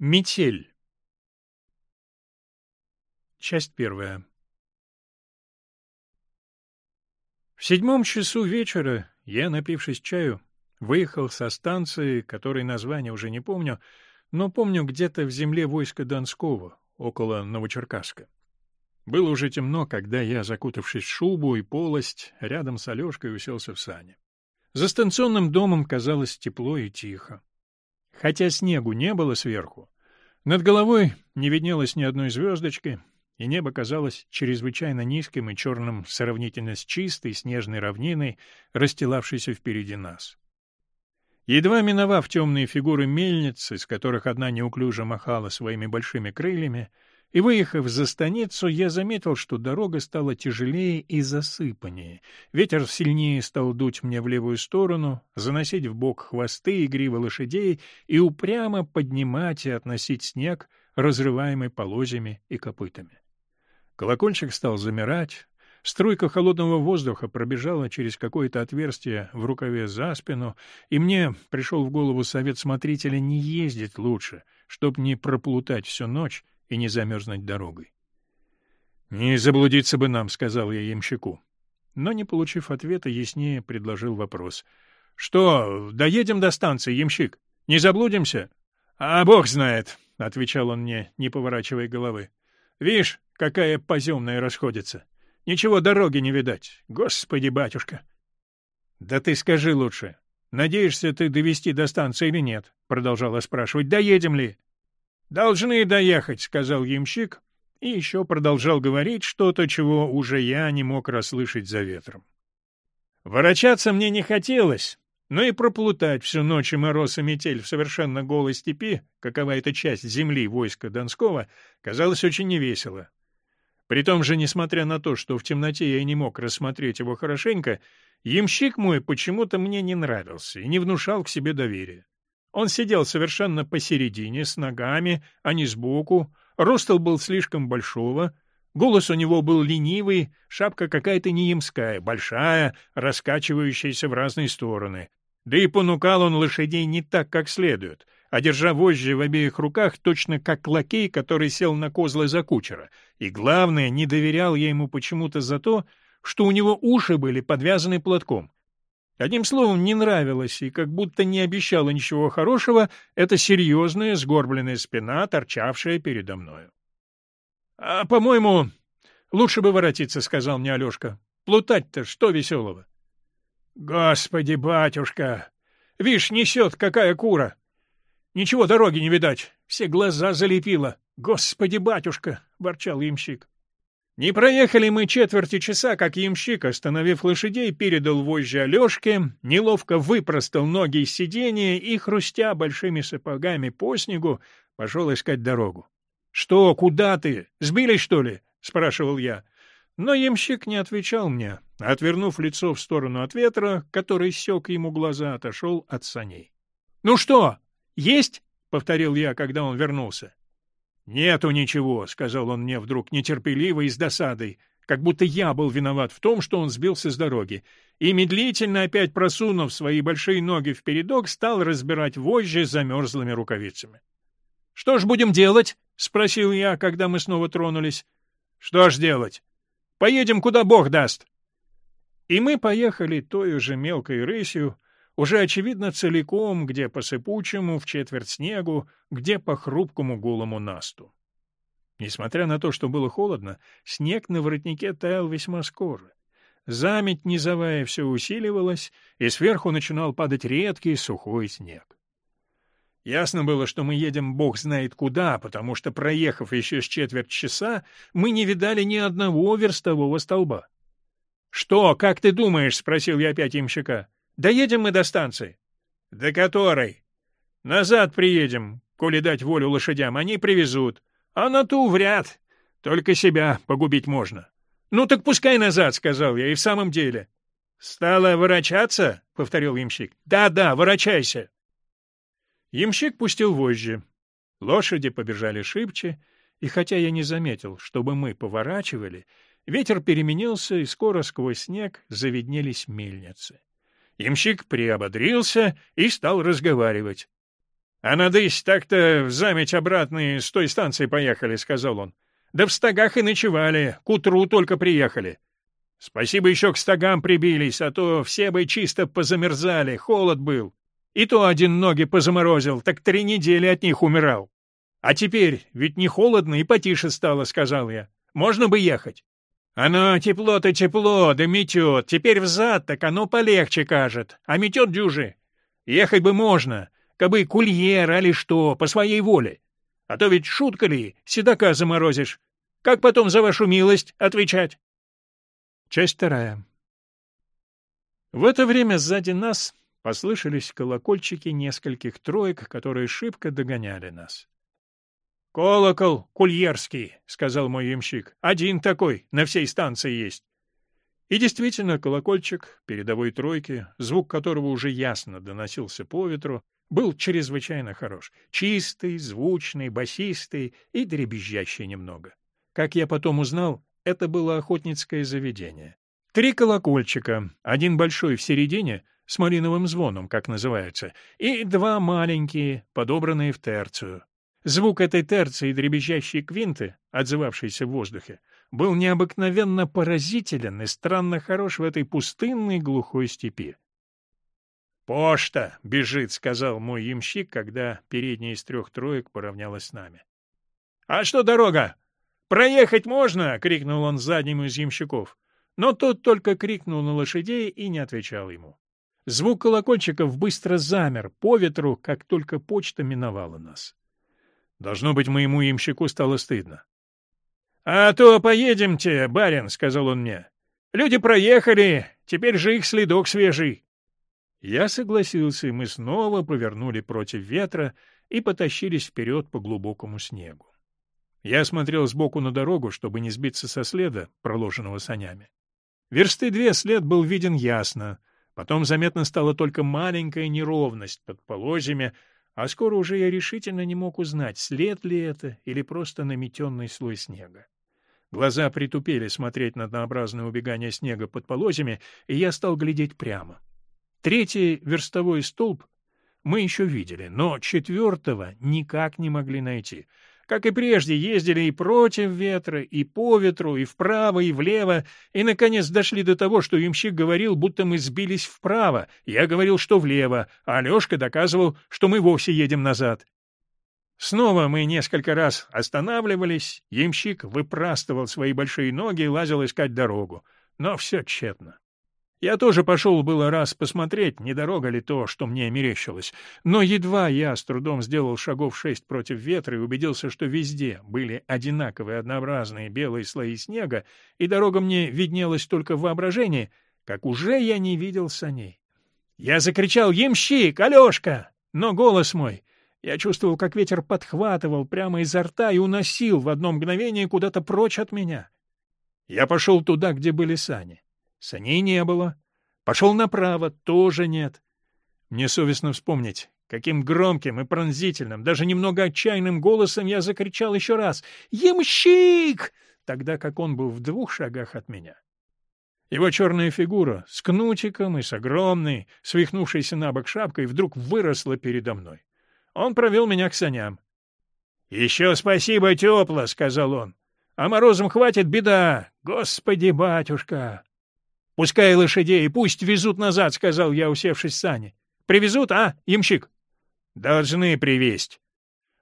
Метель. Часть первая. В седьмом часу вечера я, напившись чаю, выехал со станции, которой название уже не помню, но помню где-то в земле войска Донского, около Новочеркасска. Было уже темно, когда я, закутавшись в шубу и полость, рядом с Алешкой уселся в сане. За станционным домом казалось тепло и тихо. Хотя снегу не было сверху, над головой не виднелось ни одной звездочки, и небо казалось чрезвычайно низким и черным сравнительно с чистой снежной равниной, расстилавшейся впереди нас. Едва миновав темные фигуры мельниц, из которых одна неуклюже махала своими большими крыльями, и, выехав за станицу, я заметил, что дорога стала тяжелее и засыпаннее. Ветер сильнее стал дуть мне в левую сторону, заносить в бок хвосты и гривы лошадей и упрямо поднимать и относить снег, разрываемый полозьями и копытами. Колокольчик стал замирать, Струйка холодного воздуха пробежала через какое-то отверстие в рукаве за спину, и мне пришел в голову совет смотрителя не ездить лучше, чтоб не проплутать всю ночь и не замерзнуть дорогой. — Не заблудиться бы нам, — сказал я ямщику. Но, не получив ответа, яснее предложил вопрос. — Что, доедем до станции, ямщик? Не заблудимся? — А бог знает, — отвечал он мне, не поворачивая головы. — Вишь, какая поземная расходится. Ничего дороги не видать. Господи, батюшка! — Да ты скажи лучше, надеешься ты довести до станции или нет? — продолжала спрашивать. — Доедем ли? «Должны доехать», — сказал ямщик, и еще продолжал говорить что-то, чего уже я не мог расслышать за ветром. Ворочаться мне не хотелось, но и проплутать всю ночь и мороз и метель в совершенно голой степи, какова эта часть земли войска Донского, казалось очень невесело. При том же, несмотря на то, что в темноте я не мог рассмотреть его хорошенько, ямщик мой почему-то мне не нравился и не внушал к себе доверия. Он сидел совершенно посередине, с ногами, а не сбоку, ростел был слишком большого, голос у него был ленивый, шапка какая-то неемская, большая, раскачивающаяся в разные стороны. Да и понукал он лошадей не так, как следует, а держа вожжи в обеих руках, точно как лакей, который сел на козлы за кучера. И главное, не доверял я ему почему-то за то, что у него уши были подвязаны платком. Одним словом, не нравилось и как будто не обещало ничего хорошего эта серьезная сгорбленная спина, торчавшая передо мною. — А, по-моему, лучше бы воротиться, — сказал мне Алешка. — Плутать-то что веселого? — Господи, батюшка! Вишь, несет какая кура! Ничего дороги не видать, все глаза залепило. Господи, батюшка! — ворчал ямщик. Не проехали мы четверти часа, как ямщик, остановив лошадей, передал вожжи Алешке, неловко выпростал ноги из сиденья и, хрустя большими сапогами по снегу, пошел искать дорогу. — Что, куда ты? Сбились, что ли? — спрашивал я. Но ямщик не отвечал мне, отвернув лицо в сторону от ветра, который сёк ему глаза, отошел от саней. — Ну что, есть? — повторил я, когда он вернулся. «Нету ничего», — сказал он мне вдруг нетерпеливо и с досадой, как будто я был виноват в том, что он сбился с дороги, и, медлительно опять просунув свои большие ноги в передок, стал разбирать вожжи замерзлыми рукавицами. «Что ж будем делать?» — спросил я, когда мы снова тронулись. «Что ж делать? Поедем, куда Бог даст». И мы поехали той же мелкой рысью, уже, очевидно, целиком, где по сыпучему, в четверть снегу, где по хрупкому голому насту. Несмотря на то, что было холодно, снег на воротнике таял весьма скоро. Заметь низовая все усиливалась, и сверху начинал падать редкий сухой снег. Ясно было, что мы едем бог знает куда, потому что, проехав еще с четверть часа, мы не видали ни одного верстового столба. — Что, как ты думаешь? — спросил я опять имщика. Доедем мы до станции? — До которой? — Назад приедем, коли дать волю лошадям, они привезут. А на ту вряд. Только себя погубить можно. — Ну так пускай назад, — сказал я, и в самом деле. — Стало ворочаться? — повторил ямщик. Да, — Да-да, ворочайся. Ямщик пустил вожжи. Лошади побежали шибче, и хотя я не заметил, чтобы мы поворачивали, ветер переменился, и скоро сквозь снег завиднелись мельницы. Ямщик приободрился и стал разговаривать. «А надысь так-то в заметь обратные с той станции поехали», — сказал он. «Да в стогах и ночевали, к утру только приехали. Спасибо еще к стогам прибились, а то все бы чисто позамерзали, холод был. И то один ноги позаморозил, так три недели от них умирал. А теперь ведь не холодно и потише стало, — сказал я. Можно бы ехать. Оно тепло-то тепло, да метет. Теперь взад так оно полегче кажет. А метет дюжи. Ехать бы можно, кабы кульер али что, по своей воле. А то ведь шутка ли, седока заморозишь. Как потом за вашу милость отвечать? Часть вторая. В это время сзади нас послышались колокольчики нескольких троек, которые шибко догоняли нас. — Колокол кульерский, — сказал мой ямщик. — Один такой, на всей станции есть. И действительно, колокольчик передовой тройки, звук которого уже ясно доносился по ветру, был чрезвычайно хорош. Чистый, звучный, басистый и дребезжащий немного. Как я потом узнал, это было охотницкое заведение. Три колокольчика, один большой в середине, с малиновым звоном, как называется, и два маленькие, подобранные в терцию. Звук этой терции дребезжащей квинты, отзывавшейся в воздухе, был необыкновенно поразителен и странно хорош в этой пустынной глухой степи. «Пошта бежит», — сказал мой ямщик, когда передняя из трех троек поравнялась с нами. «А что дорога? «Проехать можно!» — крикнул он заднему из ямщиков. Но тот только крикнул на лошадей и не отвечал ему. Звук колокольчиков быстро замер по ветру, как только почта миновала нас. Должно быть, моему ямщику стало стыдно. — А то поедемте, барин, — сказал он мне. — Люди проехали, теперь же их следок свежий. Я согласился, и мы снова повернули против ветра и потащились вперед по глубокому снегу. Я смотрел сбоку на дорогу, чтобы не сбиться со следа, проложенного санями. Версты две след был виден ясно. Потом заметно стала только маленькая неровность под полозьями, а скоро уже я решительно не мог узнать, след ли это или просто наметенный слой снега. Глаза притупели смотреть на однообразное убегание снега под полозьями, и я стал глядеть прямо. Третий верстовой столб мы еще видели, но четвертого никак не могли найти — как и прежде, ездили и против ветра, и по ветру, и вправо, и влево, и, наконец, дошли до того, что имщик говорил, будто мы сбились вправо, я говорил, что влево, а Алешка доказывал, что мы вовсе едем назад. Снова мы несколько раз останавливались, ямщик выпрастывал свои большие ноги и лазил искать дорогу, но все тщетно. Я тоже пошел было раз посмотреть, не дорога ли то, что мне мерещилось, но едва я с трудом сделал шагов шесть против ветра и убедился, что везде были одинаковые однообразные белые слои снега, и дорога мне виднелась только в воображении, как уже я не видел саней. Я закричал «Ямщик! Алешка!» Но голос мой... Я чувствовал, как ветер подхватывал прямо изо рта и уносил в одно мгновение куда-то прочь от меня. Я пошел туда, где были сани. Саней не было. Пошел направо, тоже нет. Мне совестно вспомнить, каким громким и пронзительным, даже немного отчаянным голосом я закричал еще раз «Ямщик!», тогда как он был в двух шагах от меня. Его черная фигура с кнутиком и с огромной, свихнувшейся на бок шапкой, вдруг выросла передо мной. Он провел меня к саням. — Еще спасибо, тепло, — сказал он. — А морозом хватит беда. Господи, батюшка! «Пускай лошадей, пусть везут назад», — сказал я, усевшись в сани. «Привезут, а, ямщик?» «Должны привезть».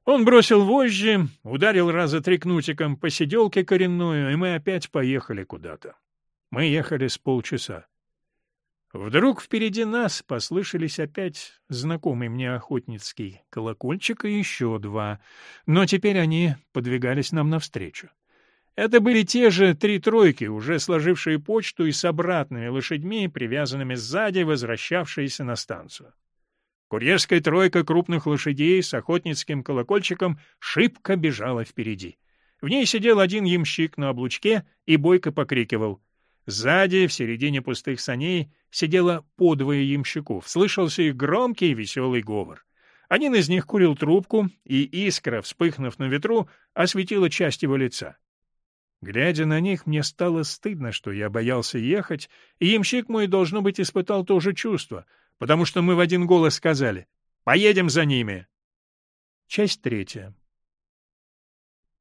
Он бросил вожжи, ударил раза три кнутиком по сиделке коренную, и мы опять поехали куда-то. Мы ехали с полчаса. Вдруг впереди нас послышались опять знакомый мне охотницкий колокольчик и еще два, но теперь они подвигались нам навстречу. Это были те же три тройки, уже сложившие почту и с обратными лошадьми, привязанными сзади, возвращавшиеся на станцию. Курьерская тройка крупных лошадей с охотницким колокольчиком шибко бежала впереди. В ней сидел один ямщик на облучке и бойко покрикивал. Сзади, в середине пустых саней, сидело подвое ямщиков. Слышался их громкий и веселый говор. Один из них курил трубку, и искра, вспыхнув на ветру, осветила часть его лица. Глядя на них, мне стало стыдно, что я боялся ехать, и ямщик мой, должно быть, испытал то же чувство, потому что мы в один голос сказали «Поедем за ними». Часть третья.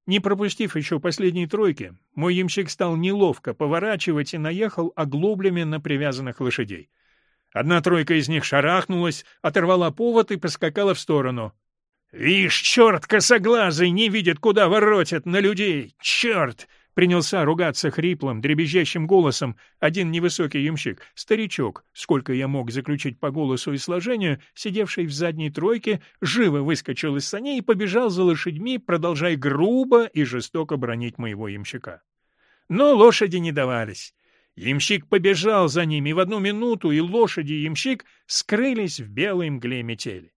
Не пропустив еще последней тройки, мой ямщик стал неловко поворачивать и наехал оглоблями на привязанных лошадей. Одна тройка из них шарахнулась, оторвала повод и поскакала в сторону. «Вишь, черт косоглазый, не видит, куда воротят на людей! Черт!» Принялся ругаться хриплым, дребезжащим голосом один невысокий ямщик, старичок, сколько я мог заключить по голосу и сложению, сидевший в задней тройке, живо выскочил из саней и побежал за лошадьми, продолжая грубо и жестоко бронить моего ямщика. Но лошади не давались. Ямщик побежал за ними, и в одну минуту и лошади, и ямщик скрылись в белой мгле метели.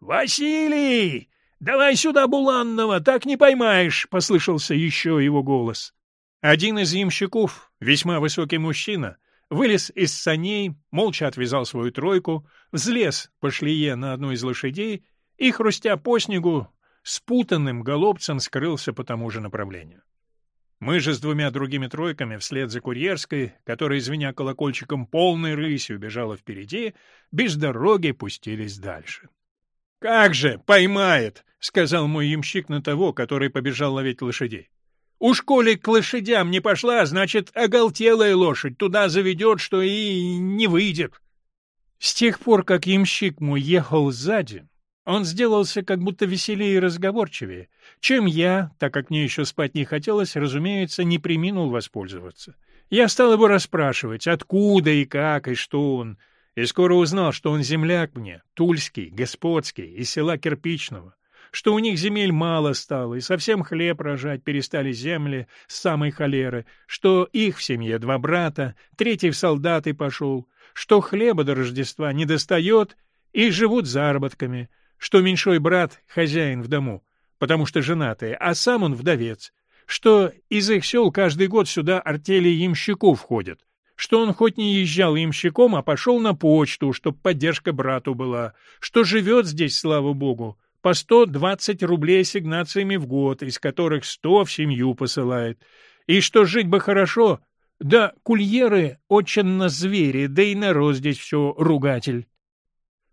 «Василий! Давай сюда Буланного, так не поймаешь!» — послышался еще его голос. Один из ямщиков, весьма высокий мужчина, вылез из саней, молча отвязал свою тройку, взлез по шлее на одну из лошадей и, хрустя по снегу, спутанным голубцем скрылся по тому же направлению. Мы же с двумя другими тройками вслед за курьерской, которая, звеня колокольчиком, полной рысью бежала впереди, без дороги пустились дальше. — Как же, поймает! — сказал мой ямщик на того, который побежал ловить лошадей. — Уж коли к лошадям не пошла, значит, оголтелая лошадь туда заведет, что и не выйдет. С тех пор, как ямщик мой ехал сзади, он сделался как будто веселее и разговорчивее, чем я, так как мне еще спать не хотелось, разумеется, не приминул воспользоваться. Я стал его расспрашивать, откуда и как, и что он, и скоро узнал, что он земляк мне, тульский, господский, из села Кирпичного, что у них земель мало стало, и совсем хлеб рожать перестали земли с самой холеры, что их в семье два брата, третий в солдаты пошел, что хлеба до Рождества не достает, и живут заработками — что меньшой брат — хозяин в дому, потому что женатые, а сам он вдовец, что из их сел каждый год сюда артели ямщиков входят, что он хоть не езжал ямщиком, а пошел на почту, чтоб поддержка брату была, что живет здесь, слава богу, по сто двадцать рублей ассигнациями в год, из которых сто в семью посылает, и что жить бы хорошо, да кульеры очень на звери, да и народ здесь все ругатель.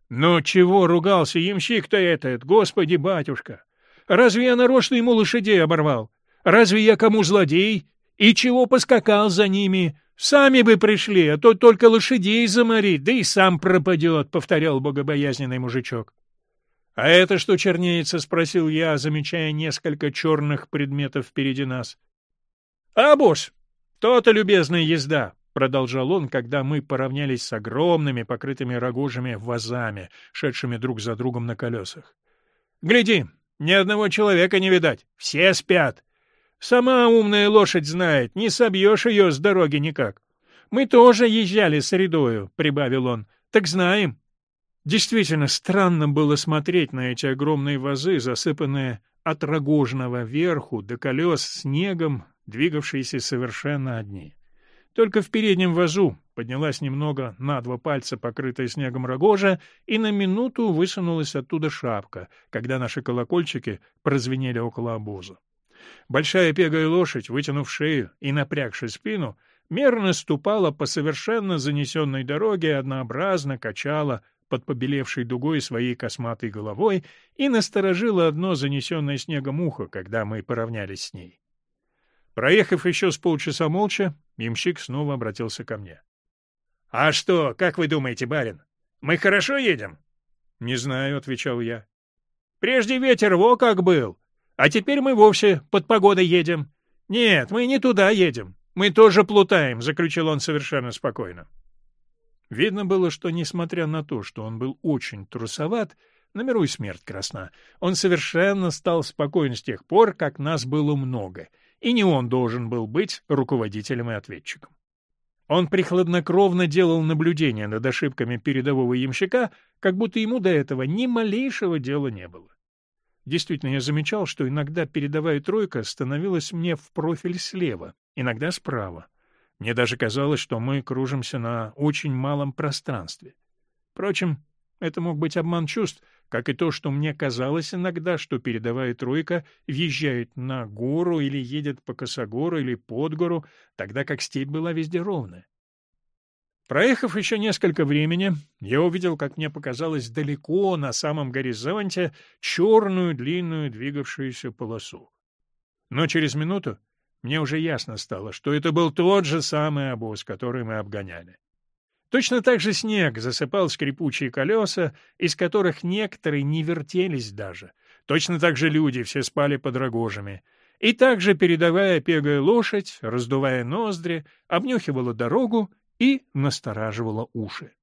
Но чего ругался ямщик-то этот, господи, батюшка? Разве я нарочно ему лошадей оборвал? Разве я кому злодей? И чего поскакал за ними? Сами бы пришли, а то только лошадей заморит, да и сам пропадет, — повторял богобоязненный мужичок. — А это что чернеется? — спросил я, замечая несколько черных предметов впереди нас. — А, босс, то-то любезная езда продолжал он, когда мы поравнялись с огромными, покрытыми рогожами вазами, шедшими друг за другом на колесах. — Гляди, ни одного человека не видать, все спят. Сама умная лошадь знает, не собьешь ее с дороги никак. Мы тоже езжали средою, — прибавил он, — так знаем. Действительно, странно было смотреть на эти огромные вазы, засыпанные от рогожного верху до колес снегом, двигавшиеся совершенно одни. Только в переднем вазу поднялась немного на два пальца покрытая снегом рогожа, и на минуту высунулась оттуда шапка, когда наши колокольчики прозвенели около обоза. Большая пегая лошадь, вытянув шею и напрягши спину, мерно ступала по совершенно занесенной дороге, однообразно качала под побелевшей дугой своей косматой головой и насторожила одно занесенное снегом ухо, когда мы поравнялись с ней. Проехав еще с полчаса молча, ямщик снова обратился ко мне. — А что, как вы думаете, барин, мы хорошо едем? — Не знаю, — отвечал я. — Прежде ветер во как был, а теперь мы вовсе под погодой едем. — Нет, мы не туда едем, мы тоже плутаем, — заключил он совершенно спокойно. Видно было, что, несмотря на то, что он был очень трусоват, на миру и смерть красна, он совершенно стал спокоен с тех пор, как нас было много — и не он должен был быть руководителем и ответчиком. Он прихладнокровно делал наблюдения над ошибками передового ямщика, как будто ему до этого ни малейшего дела не было. Действительно, я замечал, что иногда передовая тройка становилась мне в профиль слева, иногда справа. Мне даже казалось, что мы кружимся на очень малом пространстве. Впрочем, это мог быть обман чувств, как и то, что мне казалось иногда, что передовая тройка въезжает на гору или едет по косогору или под гору, тогда как степь была везде ровная. Проехав еще несколько времени, я увидел, как мне показалось, далеко на самом горизонте черную длинную двигавшуюся полосу. Но через минуту мне уже ясно стало, что это был тот же самый обоз, который мы обгоняли. Точно так же снег засыпал скрипучие колеса, из которых некоторые не вертелись даже. Точно так же люди все спали под рогожами. И также передовая пегая лошадь, раздувая ноздри, обнюхивала дорогу и настораживала уши.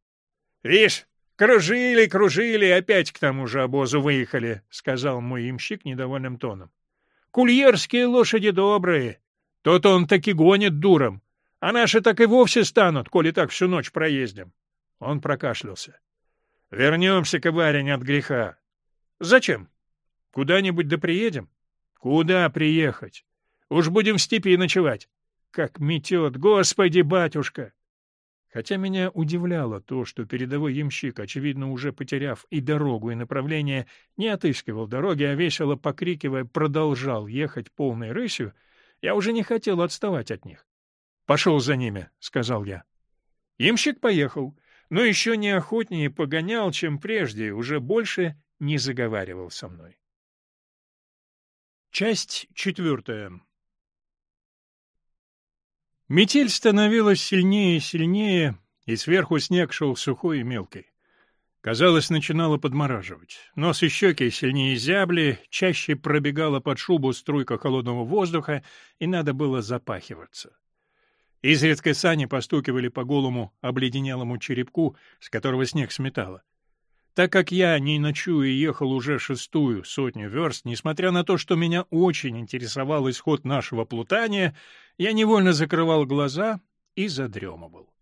— Вишь, кружили, кружили, опять к тому же обозу выехали, — сказал мой имщик недовольным тоном. — Кульерские лошади добрые. Тот он таки гонит дуром, а наши так и вовсе станут, коли так всю ночь проездим. Он прокашлялся. — Вернемся-ка, от греха. — Зачем? Куда-нибудь да приедем? — Куда приехать? Уж будем в степи ночевать. Как метет, господи, батюшка! Хотя меня удивляло то, что передовой ямщик, очевидно, уже потеряв и дорогу, и направление, не отыскивал дороги, а весело покрикивая продолжал ехать полной рысью, я уже не хотел отставать от них. «Пошел за ними», — сказал я. Ямщик поехал, но еще неохотнее погонял, чем прежде, уже больше не заговаривал со мной. Часть четвертая. Метель становилась сильнее и сильнее, и сверху снег шел сухой и мелкий. Казалось, начинало подмораживать. Нос и щеки сильнее зябли, чаще пробегала под шубу струйка холодного воздуха, и надо было запахиваться. Изредка сани постукивали по голому обледенелому черепку, с которого снег сметало. Так как я, не ночую, ехал уже шестую сотню верст, несмотря на то, что меня очень интересовал исход нашего плутания, я невольно закрывал глаза и задремывал.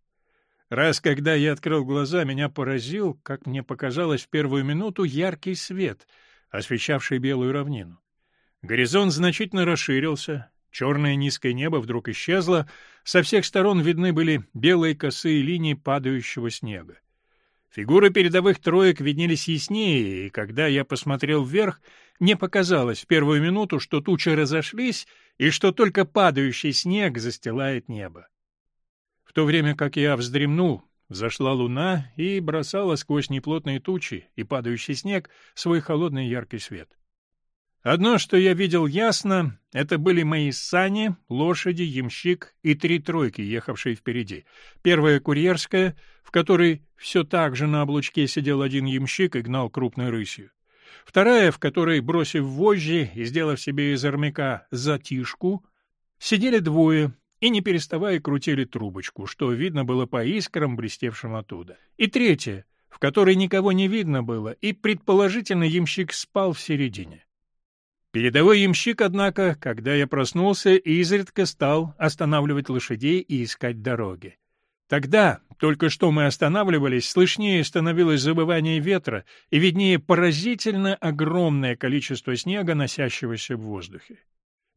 Раз, когда я открыл глаза, меня поразил, как мне показалось в первую минуту, яркий свет, освещавший белую равнину. Горизонт значительно расширился, черное низкое небо вдруг исчезло, со всех сторон видны были белые косые линии падающего снега. Фигуры передовых троек виднелись яснее, и когда я посмотрел вверх, мне показалось в первую минуту, что тучи разошлись и что только падающий снег застилает небо. В то время как я вздремнул, взошла луна и бросала сквозь неплотные тучи и падающий снег свой холодный яркий свет. Одно, что я видел ясно, это были мои сани, лошади, ямщик и три тройки, ехавшие впереди. Первая курьерская, в которой все так же на облучке сидел один ямщик и гнал крупной рысью. Вторая, в которой, бросив вожжи и сделав себе из армяка затишку, сидели двое и, не переставая, крутили трубочку, что видно было по искрам, блестевшим оттуда. И третья, в которой никого не видно было, и, предположительно, ямщик спал в середине. Передовой ямщик, однако, когда я проснулся, изредка стал останавливать лошадей и искать дороги. Тогда, только что мы останавливались, слышнее становилось забывание ветра и виднее поразительно огромное количество снега, носящегося в воздухе.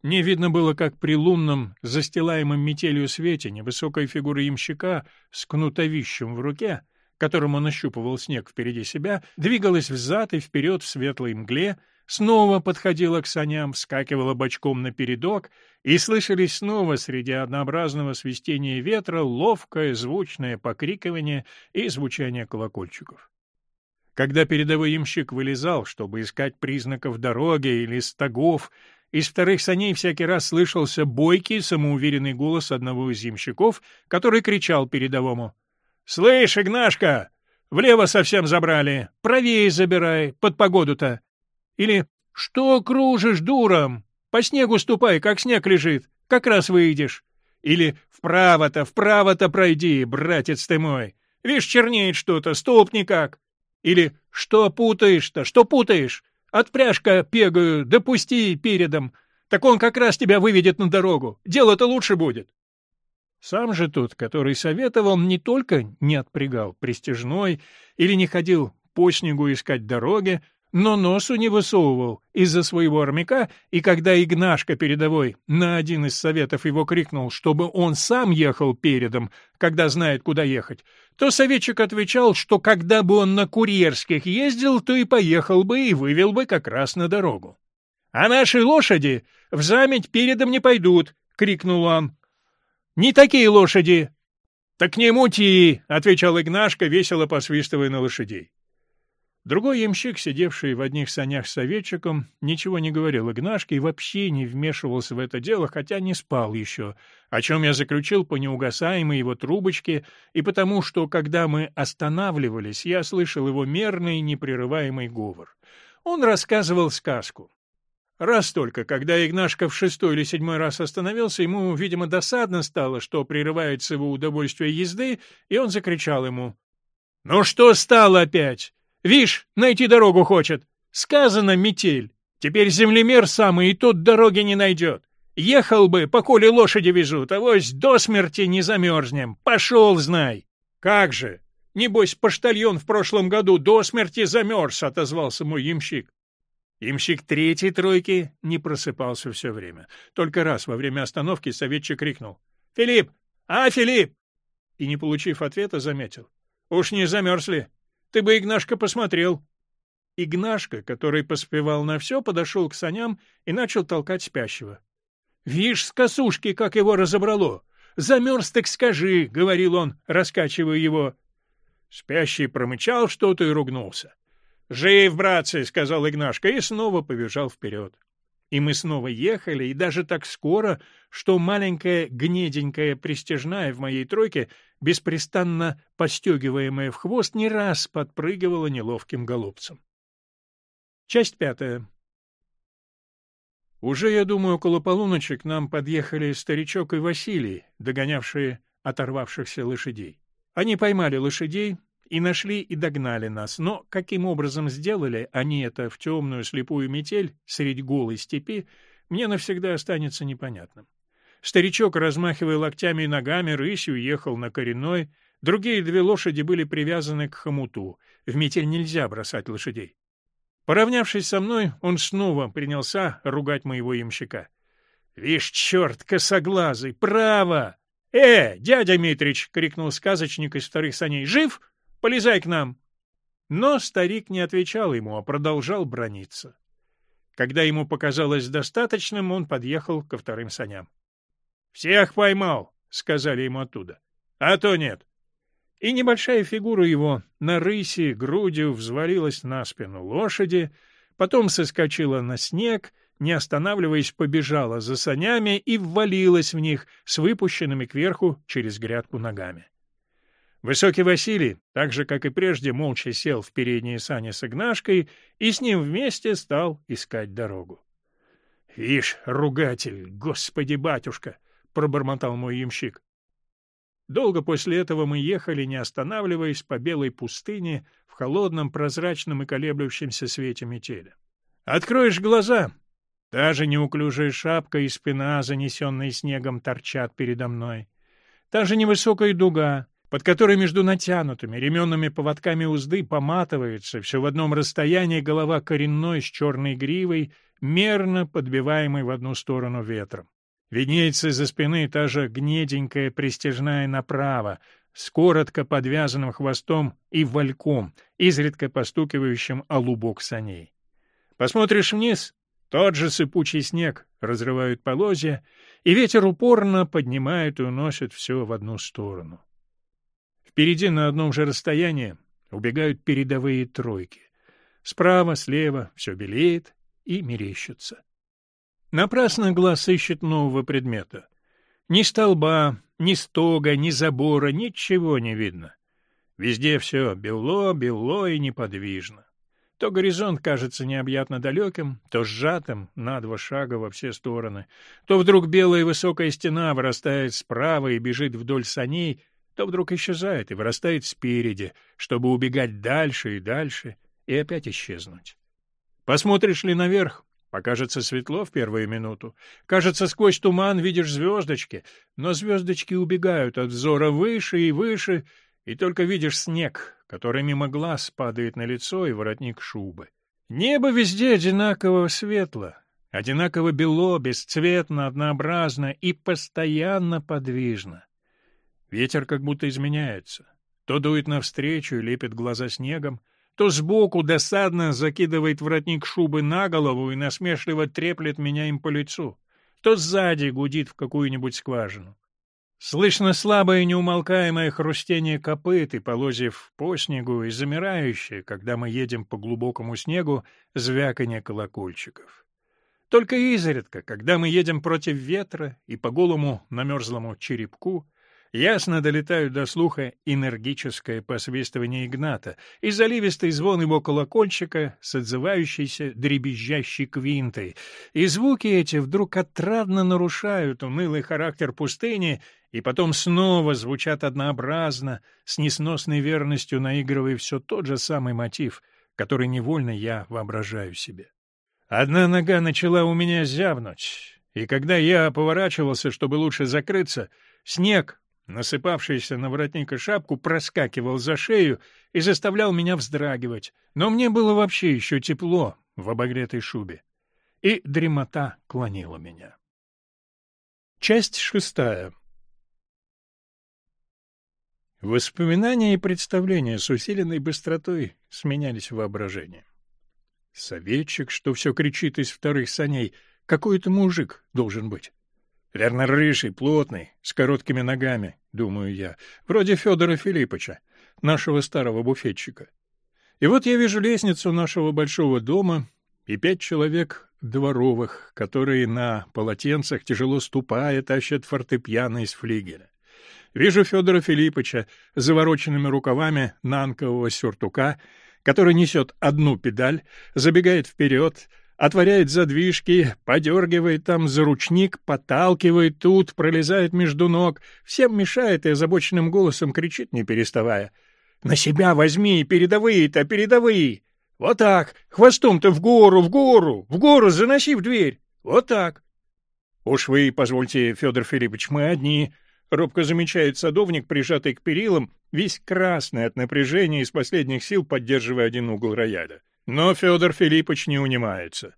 Не видно было, как при лунном, застилаемом метелью свете, невысокая фигура ямщика с кнутовищем в руке, которым он ощупывал снег впереди себя, двигалась взад и вперед в светлой мгле, снова подходила к саням, вскакивала бочком на передок, и слышались снова среди однообразного свистения ветра ловкое звучное покрикивание и звучание колокольчиков. Когда передовой ямщик вылезал, чтобы искать признаков дороги или стогов, из вторых саней всякий раз слышался бойкий, самоуверенный голос одного из ямщиков, который кричал передовому. — Слышь, Игнашка, влево совсем забрали, правее забирай, под погоду-то. Или «Что кружишь, дуром? По снегу ступай, как снег лежит, как раз выйдешь». Или «Вправо-то, вправо-то пройди, братец ты мой. Вишь, чернеет что-то, столб никак». Или «Что путаешь-то, что путаешь? Отпряжка пегаю, допусти передом. Так он как раз тебя выведет на дорогу. Дело-то лучше будет». Сам же тот, который советовал, не только не отпрягал пристежной или не ходил по снегу искать дороги, но носу не высовывал из-за своего армяка, и когда Игнашка передовой на один из советов его крикнул, чтобы он сам ехал передом, когда знает, куда ехать, то советчик отвечал, что когда бы он на курьерских ездил, то и поехал бы и вывел бы как раз на дорогу. — А наши лошади в заметь передом не пойдут, — крикнул он. — Не такие лошади. «Так не мути!» — отвечал Игнашка, весело посвистывая на лошадей. Другой ямщик, сидевший в одних санях с советчиком, ничего не говорил Игнашке и вообще не вмешивался в это дело, хотя не спал еще, о чем я заключил по неугасаемой его трубочке и потому, что, когда мы останавливались, я слышал его мерный непрерываемый говор. Он рассказывал сказку. Раз только, когда Игнашка в шестой или седьмой раз остановился, ему, видимо, досадно стало, что прерывается его удовольствие езды, и он закричал ему. «Ну что стало опять? Вишь, найти дорогу хочет. Сказано метель. Теперь землемер самый и тут дороги не найдет. Ехал бы, поколе лошади везут, а вось до смерти не замерзнем. Пошел, знай. Как же? Небось, поштальон в прошлом году до смерти замерз, отозвался мой ямщик. Имщик третьей тройки не просыпался все время. Только раз во время остановки советчик крикнул. «Филипп! А, Филипп!» И, не получив ответа, заметил. «Уж не замерзли. Ты бы, Игнашка, посмотрел. Игнашка, который поспевал на все, подошел к саням и начал толкать спящего. — Вишь, с косушки, как его разобрало! Замерз, так скажи, — говорил он, раскачивая его. Спящий промычал что-то и ругнулся. — Жив, братцы, — сказал Игнашка, и снова побежал вперед. И мы снова ехали, и даже так скоро, что маленькая гнеденькая пристежная в моей тройке, беспрестанно постегиваемая в хвост, не раз подпрыгивала неловким голубцем. Часть пятая. Уже, я думаю, около полуночи к нам подъехали старичок и Василий, догонявшие оторвавшихся лошадей. Они поймали лошадей, и нашли и догнали нас, но каким образом сделали они это в темную слепую метель средь голой степи, мне навсегда останется непонятным. Старичок, размахивая локтями и ногами, рысью ехал на коренной, другие две лошади были привязаны к хомуту, в метель нельзя бросать лошадей. Поравнявшись со мной, он снова принялся ругать моего ямщика. — Вишь, черт, косоглазый, право! — Э, дядя Митрич! — крикнул сказочник из вторых саней. — Жив? Полезай к нам!» Но старик не отвечал ему, а продолжал брониться. Когда ему показалось достаточным, он подъехал ко вторым саням. «Всех поймал!» — сказали ему оттуда. «А то нет!» И небольшая фигура его на рысе грудью взвалилась на спину лошади, потом соскочила на снег, не останавливаясь, побежала за санями и ввалилась в них с выпущенными кверху через грядку ногами. Высокий Василий, так же, как и прежде, молча сел в передние сани с Игнашкой и с ним вместе стал искать дорогу. — Вишь, ругатель, господи батюшка! — пробормотал мой ямщик. Долго после этого мы ехали, не останавливаясь, по белой пустыне в холодном, прозрачном и колеблющемся свете метели. Откроешь глаза — та же неуклюжая шапка и спина, занесенные снегом, торчат передо мной. Та же невысокая дуга, под которой между натянутыми ременными поводками узды поматывается все в одном расстоянии голова коренной с черной гривой, мерно подбиваемой в одну сторону ветром. Виднеется из-за спины та же гнеденькая пристежная направо, с коротко подвязанным хвостом и вальком, изредка постукивающим о лубок саней. Посмотришь вниз — тот же сыпучий снег разрывают полозья, и ветер упорно поднимает и уносит все в одну сторону. Впереди на одном же расстоянии убегают передовые тройки. Справа, слева все белеет и мерещится. Напрасно глаз ищет нового предмета. Ни столба, ни стога, ни забора, ничего не видно. Везде все бело, бело и неподвижно. То горизонт кажется необъятно далеким, то сжатым на два шага во все стороны, то вдруг белая высокая стена вырастает справа и бежит вдоль саней, то вдруг исчезает и вырастает спереди, чтобы убегать дальше и дальше и опять исчезнуть. Посмотришь ли наверх, покажется светло в первую минуту. Кажется, сквозь туман видишь звездочки, но звездочки убегают от взора выше и выше, и только видишь снег, который мимо глаз падает на лицо и воротник шубы. Небо везде одинаково светло, одинаково бело, бесцветно, однообразно и постоянно подвижно. Ветер как будто изменяется. То дует навстречу и лепит глаза снегом, то сбоку досадно закидывает воротник шубы на голову и насмешливо треплет меня им по лицу, то сзади гудит в какую-нибудь скважину. Слышно слабое неумолкаемое хрустение копыт и, полозив по снегу, и замирающее, когда мы едем по глубокому снегу, звяканье колокольчиков. Только изредка, когда мы едем против ветра и по голому намерзлому черепку, ясно долетают до слуха энергическое посвистывание Игната и заливистый звон его колокольчика с отзывающейся дребезжащей квинтой, и звуки эти вдруг отрадно нарушают унылый характер пустыни и потом снова звучат однообразно, с несносной верностью наигрывая все тот же самый мотив, который невольно я воображаю себе. Одна нога начала у меня зябнуть, и когда я поворачивался, чтобы лучше закрыться, снег, насыпавшийся на воротник шапку, проскакивал за шею и заставлял меня вздрагивать, но мне было вообще еще тепло в обогретой шубе. И дремота клонила меня. Часть шестая. Воспоминания и представления с усиленной быстротой сменялись в воображении. Советчик, что все кричит из вторых саней. Какой это мужик должен быть? Верно, рыжий, плотный, с короткими ногами, думаю я, вроде Федора Филипповича, нашего старого буфетчика. И вот я вижу лестницу нашего большого дома и пять человек дворовых, которые на полотенцах, тяжело ступая, тащат фортепиано из флигеля. Вижу Федора Филипповича с завороченными рукавами нанкового сюртука который несет одну педаль, забегает вперед, отворяет задвижки, подергивает там за ручник, подталкивает тут, пролезает между ног, всем мешает и озабоченным голосом кричит, не переставая. «На себя возьми, передовые-то, передовые! Вот так, хвостом-то в гору, в гору, в гору заноси в дверь! Вот так!» «Уж вы, позвольте, Федор Филиппович, мы одни», — робко замечает садовник, прижатый к перилам весь красный от напряжения из последних сил поддерживая один угол рояля. Но Федор Филиппович не унимается.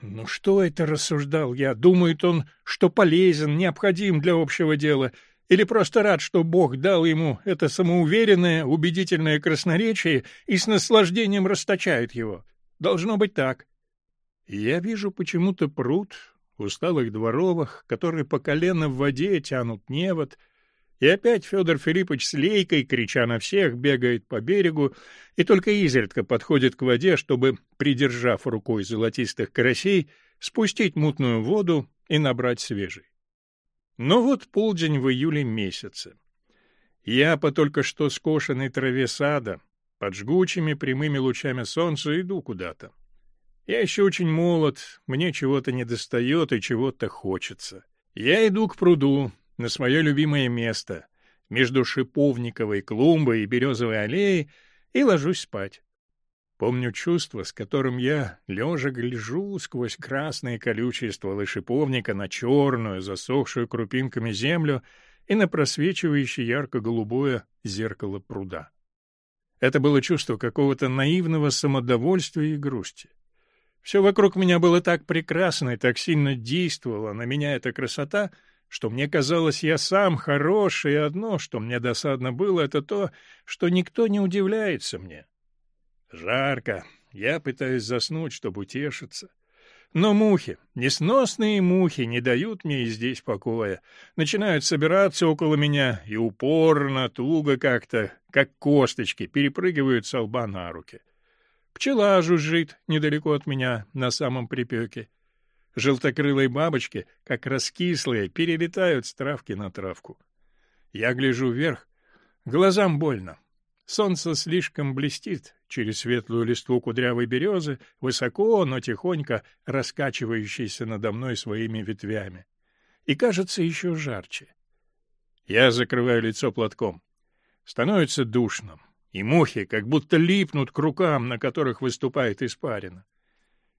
«Ну что это, — рассуждал я, — думает он, что полезен, необходим для общего дела, или просто рад, что Бог дал ему это самоуверенное, убедительное красноречие и с наслаждением расточает его. Должно быть так. Я вижу почему-то пруд усталых дворовых, которые по колено в воде тянут невод, и опять Федор Филиппович с лейкой, крича на всех, бегает по берегу и только изредка подходит к воде, чтобы, придержав рукой золотистых карасей, спустить мутную воду и набрать свежий. Но вот полдень в июле месяце. Я по только что скошенной траве сада, под жгучими прямыми лучами солнца, иду куда-то. Я еще очень молод, мне чего-то недостает и чего-то хочется. Я иду к пруду, на свое любимое место, между шиповниковой клумбой и березовой аллеей, и ложусь спать. Помню чувство, с которым я, лежа, гляжу сквозь красные колючие стволы шиповника на черную, засохшую крупинками землю и на просвечивающее ярко-голубое зеркало пруда. Это было чувство какого-то наивного самодовольствия и грусти. Все вокруг меня было так прекрасно и так сильно действовала на меня эта красота — что мне казалось, я сам хороший, и одно, что мне досадно было, это то, что никто не удивляется мне. Жарко, я пытаюсь заснуть, чтобы утешиться. Но мухи, несносные мухи, не дают мне и здесь покоя. Начинают собираться около меня и упорно, туго как-то, как косточки, перепрыгивают со лба на руки. Пчела жужжит недалеко от меня, на самом припеке. Желтокрылые бабочки, как раскислые, перелетают с травки на травку. Я гляжу вверх, глазам больно. Солнце слишком блестит через светлую листву кудрявой березы, высоко, но тихонько раскачивающейся надо мной своими ветвями. И кажется еще жарче. Я закрываю лицо платком. Становится душно, и мухи как будто липнут к рукам, на которых выступает испарина.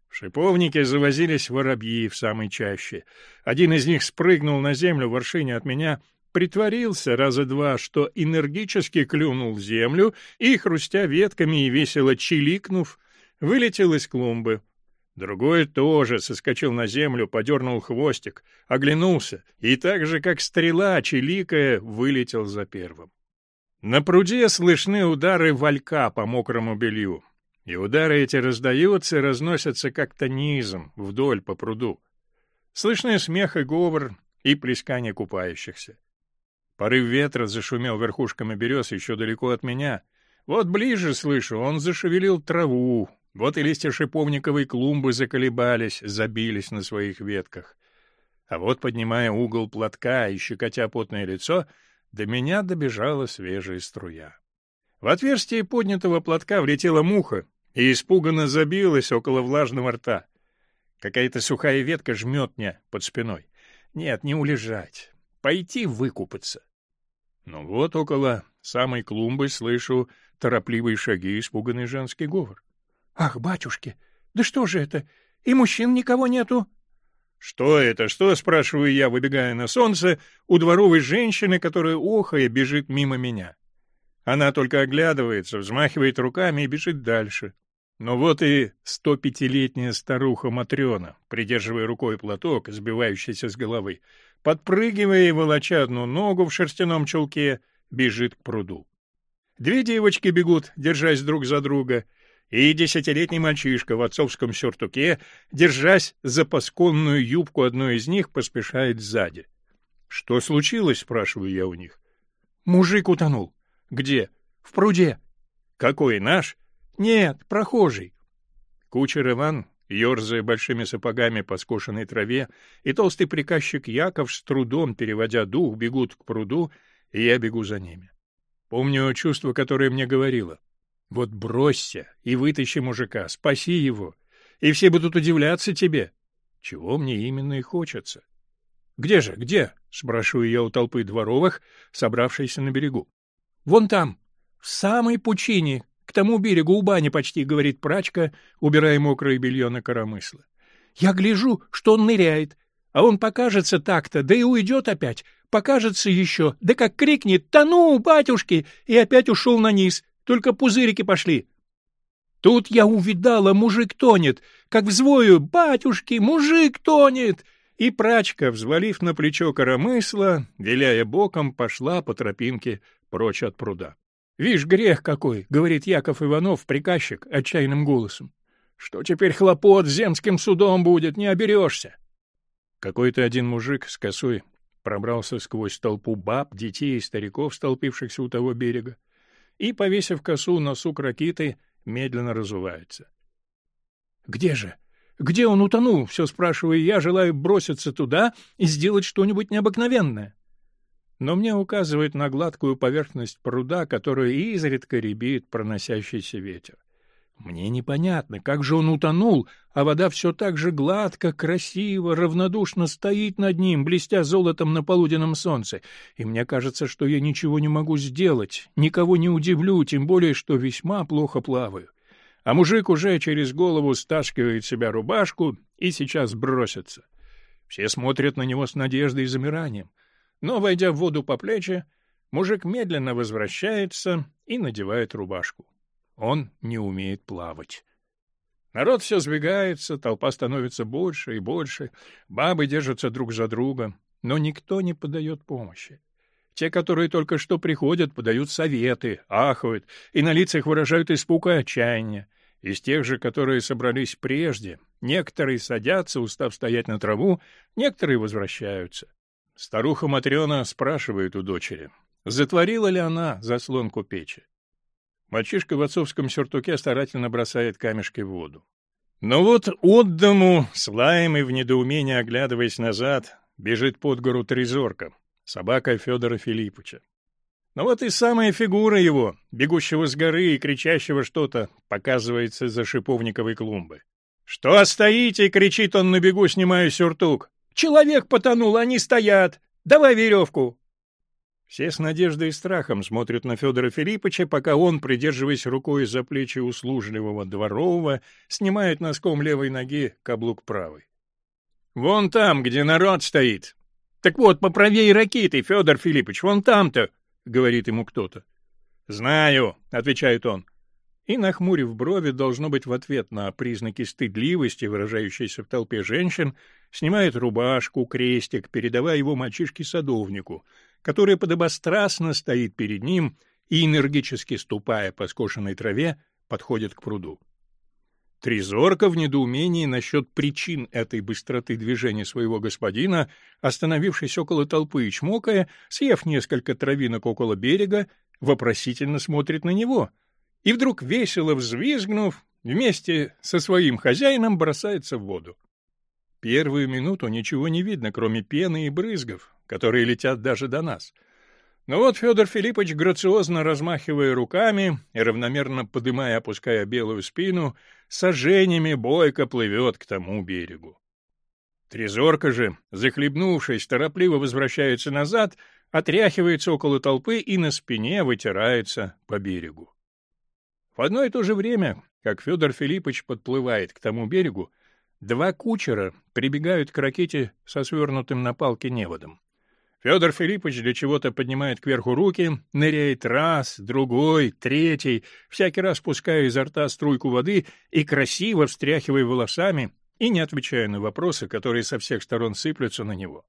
В шиповнике завозились воробьи в самой чаще. Один из них спрыгнул на землю в вершине от меня, притворился раза два, что энергически клюнул землю и, хрустя ветками и весело чиликнув, вылетел из клумбы. Другой тоже соскочил на землю, подернул хвостик, оглянулся и так же, как стрела, чиликая, вылетел за первым. На пруде слышны удары валька по мокрому белью и удары эти раздаются и разносятся как-то низом, вдоль по пруду. Слышны смех и говор, и плескание купающихся. Порыв ветра зашумел верхушками берез еще далеко от меня. Вот ближе слышу, он зашевелил траву. Вот и листья шиповниковой клумбы заколебались, забились на своих ветках. А вот, поднимая угол платка и щекотя потное лицо, до меня добежала свежая струя. В отверстие поднятого платка влетела муха и испуганно забилась около влажного рта. Какая-то сухая ветка жмет мне под спиной. Нет, не улежать. Пойти выкупаться. Ну вот около самой клумбы слышу торопливые шаги и испуганный женский говор. — Ах, батюшки, да что же это? И мужчин никого нету? «Что это? Что?» — спрашиваю я, выбегая на солнце, у дворовой женщины, которая, охая, бежит мимо меня. Она только оглядывается, взмахивает руками и бежит дальше. Но вот и сто пятилетняя старуха Матрена, придерживая рукой платок, сбивающийся с головы, подпрыгивая и волоча одну ногу в шерстяном чулке, бежит к пруду. Две девочки бегут, держась друг за друга — и десятилетний мальчишка в отцовском сюртуке, держась за пасконную юбку одной из них, поспешает сзади. «Что случилось?» — спрашиваю я у них. «Мужик утонул». «Где?» «В пруде». «Какой, наш?» «Нет, прохожий». Кучер Иван, ерзая большими сапогами по скошенной траве, и толстый приказчик Яков с трудом, переводя дух, бегут к пруду, и я бегу за ними. Помню чувство, которое мне говорило. Вот бросься и вытащи мужика, спаси его, и все будут удивляться тебе. Чего мне именно и хочется. «Где же, где?» — спрашиваю я у толпы дворовых, собравшейся на берегу. «Вон там, в самой пучине, к тому берегу у бани почти», — говорит прачка, убирая мокрое белье на коромысло. «Я гляжу, что он ныряет, а он покажется так-то, да и уйдет опять, покажется еще, да как крикнет «Тону, батюшки!» и опять ушел на низ, только пузырики пошли. Тут я увидала, мужик тонет, как взвою, батюшки, мужик тонет! И прачка, взвалив на плечо коромысла, виляя боком, пошла по тропинке прочь от пруда. «Вишь, грех какой!» — говорит Яков Иванов, приказчик, отчаянным голосом. «Что теперь хлопот земским судом будет, не оберешься!» Какой-то один мужик с косой пробрался сквозь толпу баб, детей и стариков, столпившихся у того берега, и, повесив косу на сук ракиты, медленно разувается. «Где же? Где он утонул?» — все спрашиваю я, желаю броситься туда и сделать что-нибудь необыкновенное. Но мне указывает на гладкую поверхность пруда, которую изредка рябит проносящийся ветер. Мне непонятно, как же он утонул, а вода все так же гладко, красиво, равнодушно стоит над ним, блестя золотом на полуденном солнце, и мне кажется, что я ничего не могу сделать, никого не удивлю, тем более, что весьма плохо плаваю. А мужик уже через голову стаскивает себя рубашку и сейчас бросится. Все смотрят на него с надеждой и замиранием. Но, войдя в воду по плечи, мужик медленно возвращается и надевает рубашку. Он не умеет плавать. Народ все сбегается, толпа становится больше и больше, бабы держатся друг за друга, но никто не подает помощи. Те, которые только что приходят, подают советы, ахают и на лицах выражают испуг и отчаяние. Из тех же, которые собрались прежде, некоторые садятся, устав стоять на траву, некоторые возвращаются. Старуха Матрена спрашивает у дочери, затворила ли она заслонку печи. Мальчишка в отцовском сюртуке старательно бросает камешки в воду. Но вот отдому, слаем и в недоумении оглядываясь назад, бежит под гору Трезорка, собака Федора Филипповича. Но вот и самая фигура его, бегущего с горы и кричащего что-то, показывается за шиповниковой клумбы. «Что стоите?» — кричит он на бегу, снимая сюртук. «Человек потонул, они стоят! Давай веревку!» Все с надеждой и страхом смотрят на Федора Филипповича, пока он, придерживаясь рукой за плечи услужливого дворового, снимает носком левой ноги каблук правой. «Вон там, где народ стоит. Так вот, поправей ракеты, Федор Филиппович, вон там-то», — говорит ему кто-то. «Знаю», — отвечает он. И, нахмурив брови, должно быть в ответ на признаки стыдливости, выражающиеся в толпе женщин, снимает рубашку, крестик, передавая его мальчишке-садовнику — которая подобострастно стоит перед ним и, энергически ступая по скошенной траве, подходит к пруду. Трезорка в недоумении насчет причин этой быстроты движения своего господина, остановившись около толпы и чмокая, съев несколько травинок около берега, вопросительно смотрит на него. И вдруг, весело взвизгнув, вместе со своим хозяином бросается в воду. Первую минуту ничего не видно, кроме пены и брызгов, которые летят даже до нас — но вот Федор Филиппович, грациозно размахивая руками и равномерно подымая и опуская белую спину, сожжениями бойко плывет к тому берегу. Трезорка же, захлебнувшись, торопливо возвращается назад, отряхивается около толпы и на спине вытирается по берегу. В одно и то же время, как Федор Филиппович подплывает к тому берегу, два кучера прибегают к ракете со свернутым на палке неводом. Федор Филиппович для чего-то поднимает кверху руки, ныряет раз, другой, третий, всякий раз пуская изо рта струйку воды и красиво встряхивая волосами и не отвечая на вопросы, которые со всех сторон сыплются на него.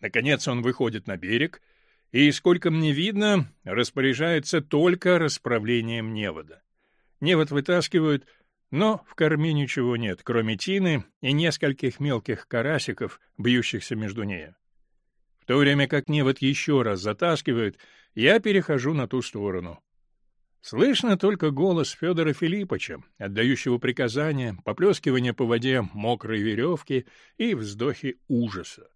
Наконец он выходит на берег и, сколько мне видно, распоряжается только расправлением невода. Невод вытаскивают, но в корме ничего нет, кроме тины и нескольких мелких карасиков, бьющихся между нею. В то время как невод еще раз затаскивают, я перехожу на ту сторону. Слышно только голос Федора Филипповича, отдающего приказания, поплескивание по воде мокрой веревки и вздохи ужаса.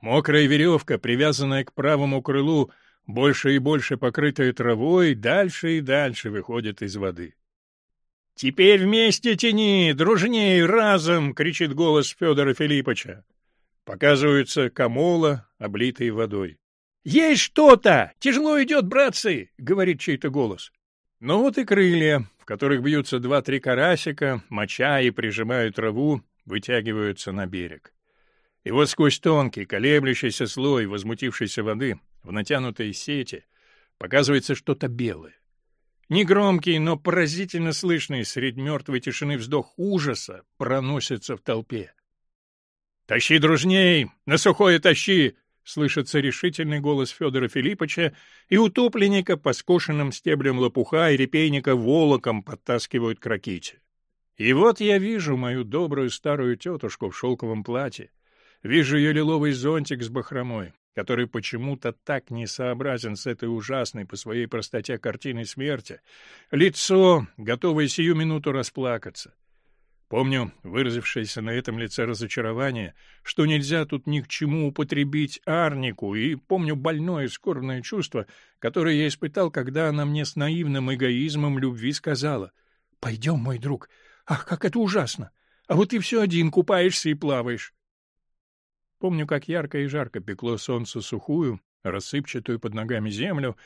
Мокрая веревка, привязанная к правому крылу, больше и больше покрытая травой, дальше и дальше выходит из воды. «Теперь вместе тяни, дружней, разом!» — кричит голос Федора Филипповича. Показываются камола, облитые водой. «Есть что-то! Тяжело идет, братцы!» — говорит чей-то голос. Ну вот и крылья, в которых бьются два-три карасика, моча и прижимают траву, вытягиваются на берег. И вот сквозь тонкий, колеблющийся слой возмутившейся воды в натянутой сети показывается что-то белое. Негромкий, но поразительно слышный средь мертвой тишины вздох ужаса проносится в толпе. «Тащи дружней! На сухое тащи!» — слышится решительный голос Федора Филипповича, и утопленника по скошенным стеблям лопуха и репейника волоком подтаскивают к раките. И вот я вижу мою добрую старую тетушку в шелковом платье, вижу ее лиловый зонтик с бахромой, который почему-то так несообразен с этой ужасной по своей простоте картиной смерти, лицо, готовое сию минуту расплакаться, Помню выразившееся на этом лице разочарование, что нельзя тут ни к чему употребить арнику, и помню больное скорбное чувство, которое я испытал, когда она мне с наивным эгоизмом любви сказала «Пойдем, мой друг, ах, как это ужасно! А вот ты все один купаешься и плаваешь». Помню, как ярко и жарко пекло солнце сухую, рассыпчатую под ногами землю,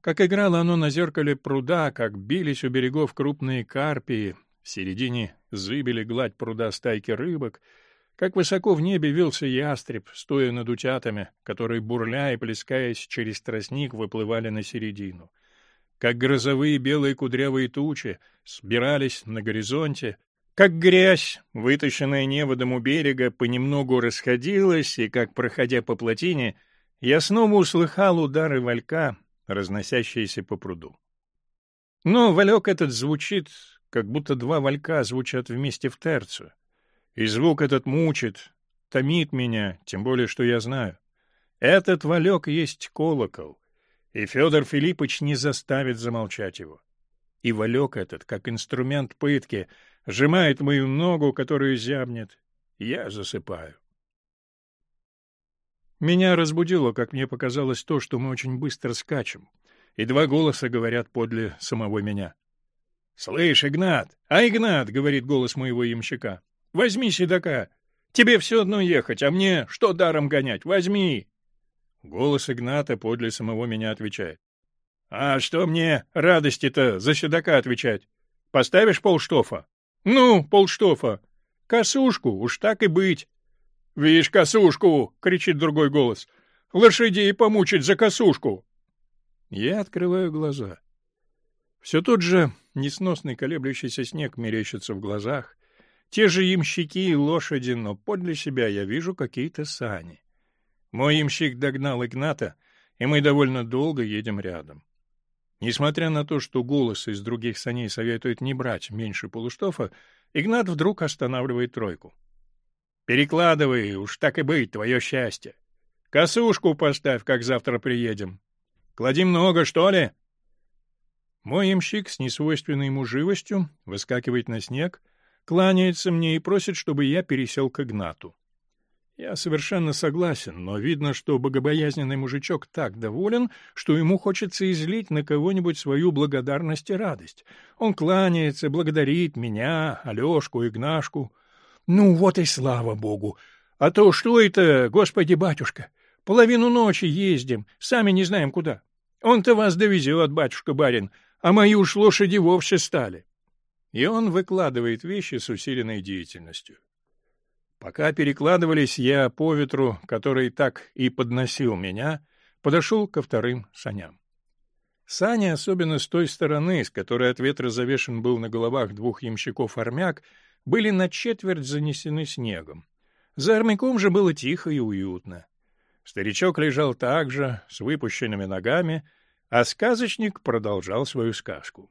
как играло оно на зеркале пруда, как бились у берегов крупные карпии, в середине зыбели гладь пруда стайки рыбок, как высоко в небе вился ястреб, стоя над утятами, которые, бурля и плескаясь через тростник, выплывали на середину. Как грозовые белые кудрявые тучи сбирались на горизонте, как грязь, вытащенная неводом у берега, понемногу расходилась, и как, проходя по плотине, я снова услыхал удары валька, разносящиеся по пруду. Но валек этот звучит как будто два валька звучат вместе в терцию. И звук этот мучит, томит меня, тем более, что я знаю. Этот валек есть колокол, и Федор Филиппович не заставит замолчать его. И валек этот, как инструмент пытки, сжимает мою ногу, которую зябнет. Я засыпаю. Меня разбудило, как мне показалось, то, что мы очень быстро скачем, и два голоса говорят подле самого меня. «Слышь, Игнат! А, Игнат!» — говорит голос моего ямщика. «Возьми седока! Тебе все одно ехать, а мне что даром гонять? Возьми!» Голос Игната подле самого меня отвечает. «А что мне радости-то за седока отвечать? Поставишь полштофа?» «Ну, полштофа! Косушку, уж так и быть!» «Вишь, косушку!» — кричит другой голос. «Лошадей помучить за косушку!» Я открываю глаза. Все тот же несносный колеблющийся снег мерещится в глазах, те же ямщики и лошади, но подле себя я вижу какие-то сани. Мой ямщик догнал Игната, и мы довольно долго едем рядом. Несмотря на то, что голос из других саней советует не брать меньше полуштофа, Игнат вдруг останавливает тройку. «Перекладывай, уж так и быть, твое счастье. Косушку поставь, как завтра приедем. Клади много, что ли?» Мой ямщик с несвойственной ему живостью выскакивает на снег, кланяется мне и просит, чтобы я пересел к Игнату. Я совершенно согласен, но видно, что богобоязненный мужичок так доволен, что ему хочется излить на кого-нибудь свою благодарность и радость. Он кланяется, благодарит меня, Алешку, Игнашку. Ну вот и слава богу! А то что это, господи батюшка? Половину ночи ездим, сами не знаем куда. Он-то вас довезет, батюшка-барин, а мои уж лошади вовсе стали. И он выкладывает вещи с усиленной деятельностью. Пока перекладывались, я по ветру, который так и подносил меня, подошел ко вторым саням. Сани, особенно с той стороны, с которой от ветра завешен был на головах двух ямщиков армяк, были на четверть занесены снегом. За армяком же было тихо и уютно. Старичок лежал так же, с выпущенными ногами, а сказочник продолжал свою сказку.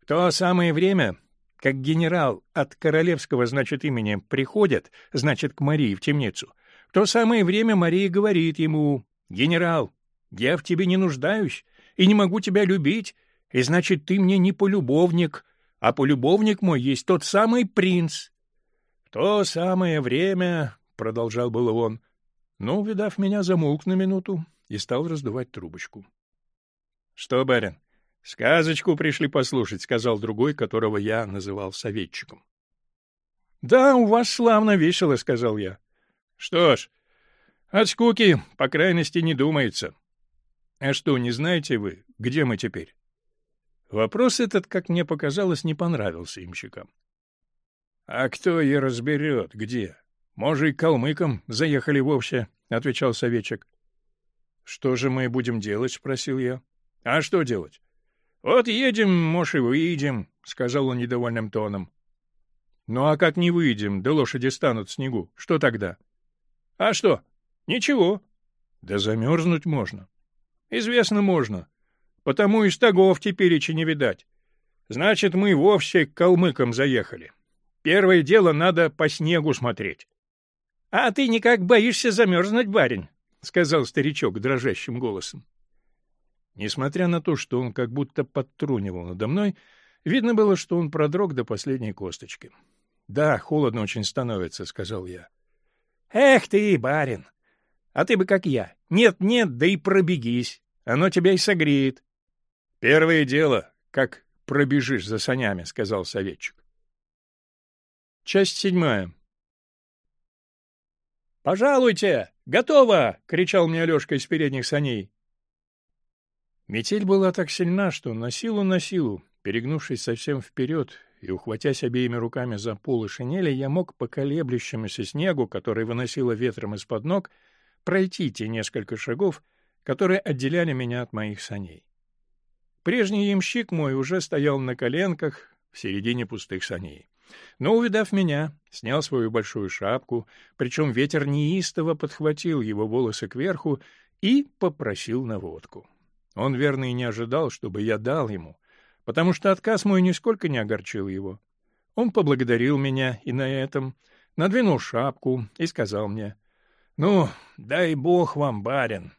В то самое время как генерал от королевского, значит, имени приходит, значит, к Марии в темницу, в то самое время Мария говорит ему, «Генерал, я в тебе не нуждаюсь и не могу тебя любить, и значит, ты мне не полюбовник, а полюбовник мой есть тот самый принц». «В то самое время», — продолжал было он, но, увидав меня, замолк на минуту и стал раздувать трубочку. — Что, барин, — Сказочку пришли послушать, — сказал другой, которого я называл советчиком. — Да, у вас славно весело, — сказал я. — Что ж, от скуки, по крайности, не думается. — А что, не знаете вы, где мы теперь? Вопрос этот, как мне показалось, не понравился имщикам. — А кто и разберет, где? Может, и калмыкам заехали вовсе, — отвечал советчик. — Что же мы будем делать? — спросил я. — А что делать? «Вот едем, может, и выйдем», — сказал он недовольным тоном. «Ну а как не выйдем, да лошади станут в снегу, что тогда?» «А что? Ничего». «Да замерзнуть можно». «Известно, можно. Потому и стогов теперь и не видать. Значит, мы вовсе к калмыкам заехали. Первое дело надо по снегу смотреть». «А ты никак боишься замерзнуть, барин», — сказал старичок дрожащим голосом. Несмотря на то, что он как будто подтрунивал надо мной, видно было, что он продрог до последней косточки. — Да, холодно очень становится, — сказал я. — Эх ты, барин! А ты бы как я. Нет-нет, да и пробегись. Оно тебя и согреет. — Первое дело, как пробежишь за санями, — сказал советчик. Часть седьмая. «Пожалуйте! Готово!» — кричал мне Алешка из передних саней. Метель была так сильна, что на силу на силу, перегнувшись совсем вперед и ухватясь обеими руками за полы шинели, я мог по колеблющемуся снегу, который выносило ветром из-под ног, пройти те несколько шагов, которые отделяли меня от моих саней. Прежний ямщик мой уже стоял на коленках в середине пустых саней. Но, увидав меня, снял свою большую шапку, причем ветер неистово подхватил его волосы кверху и попросил на водку. Он, верно, и не ожидал, чтобы я дал ему, потому что отказ мой нисколько не огорчил его. Он поблагодарил меня и на этом, надвинул шапку и сказал мне, «Ну, дай бог вам, барин!»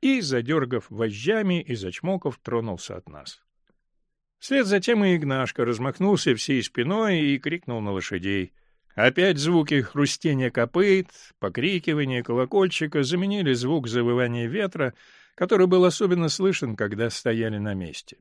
И, задергав вожжами и зачмоков, тронулся от нас. Вслед за тем и Игнашка размахнулся всей спиной и крикнул на лошадей. Опять звуки хрустения копыт, покрикивания колокольчика заменили звук завывания ветра, который был особенно слышен, когда стояли на месте.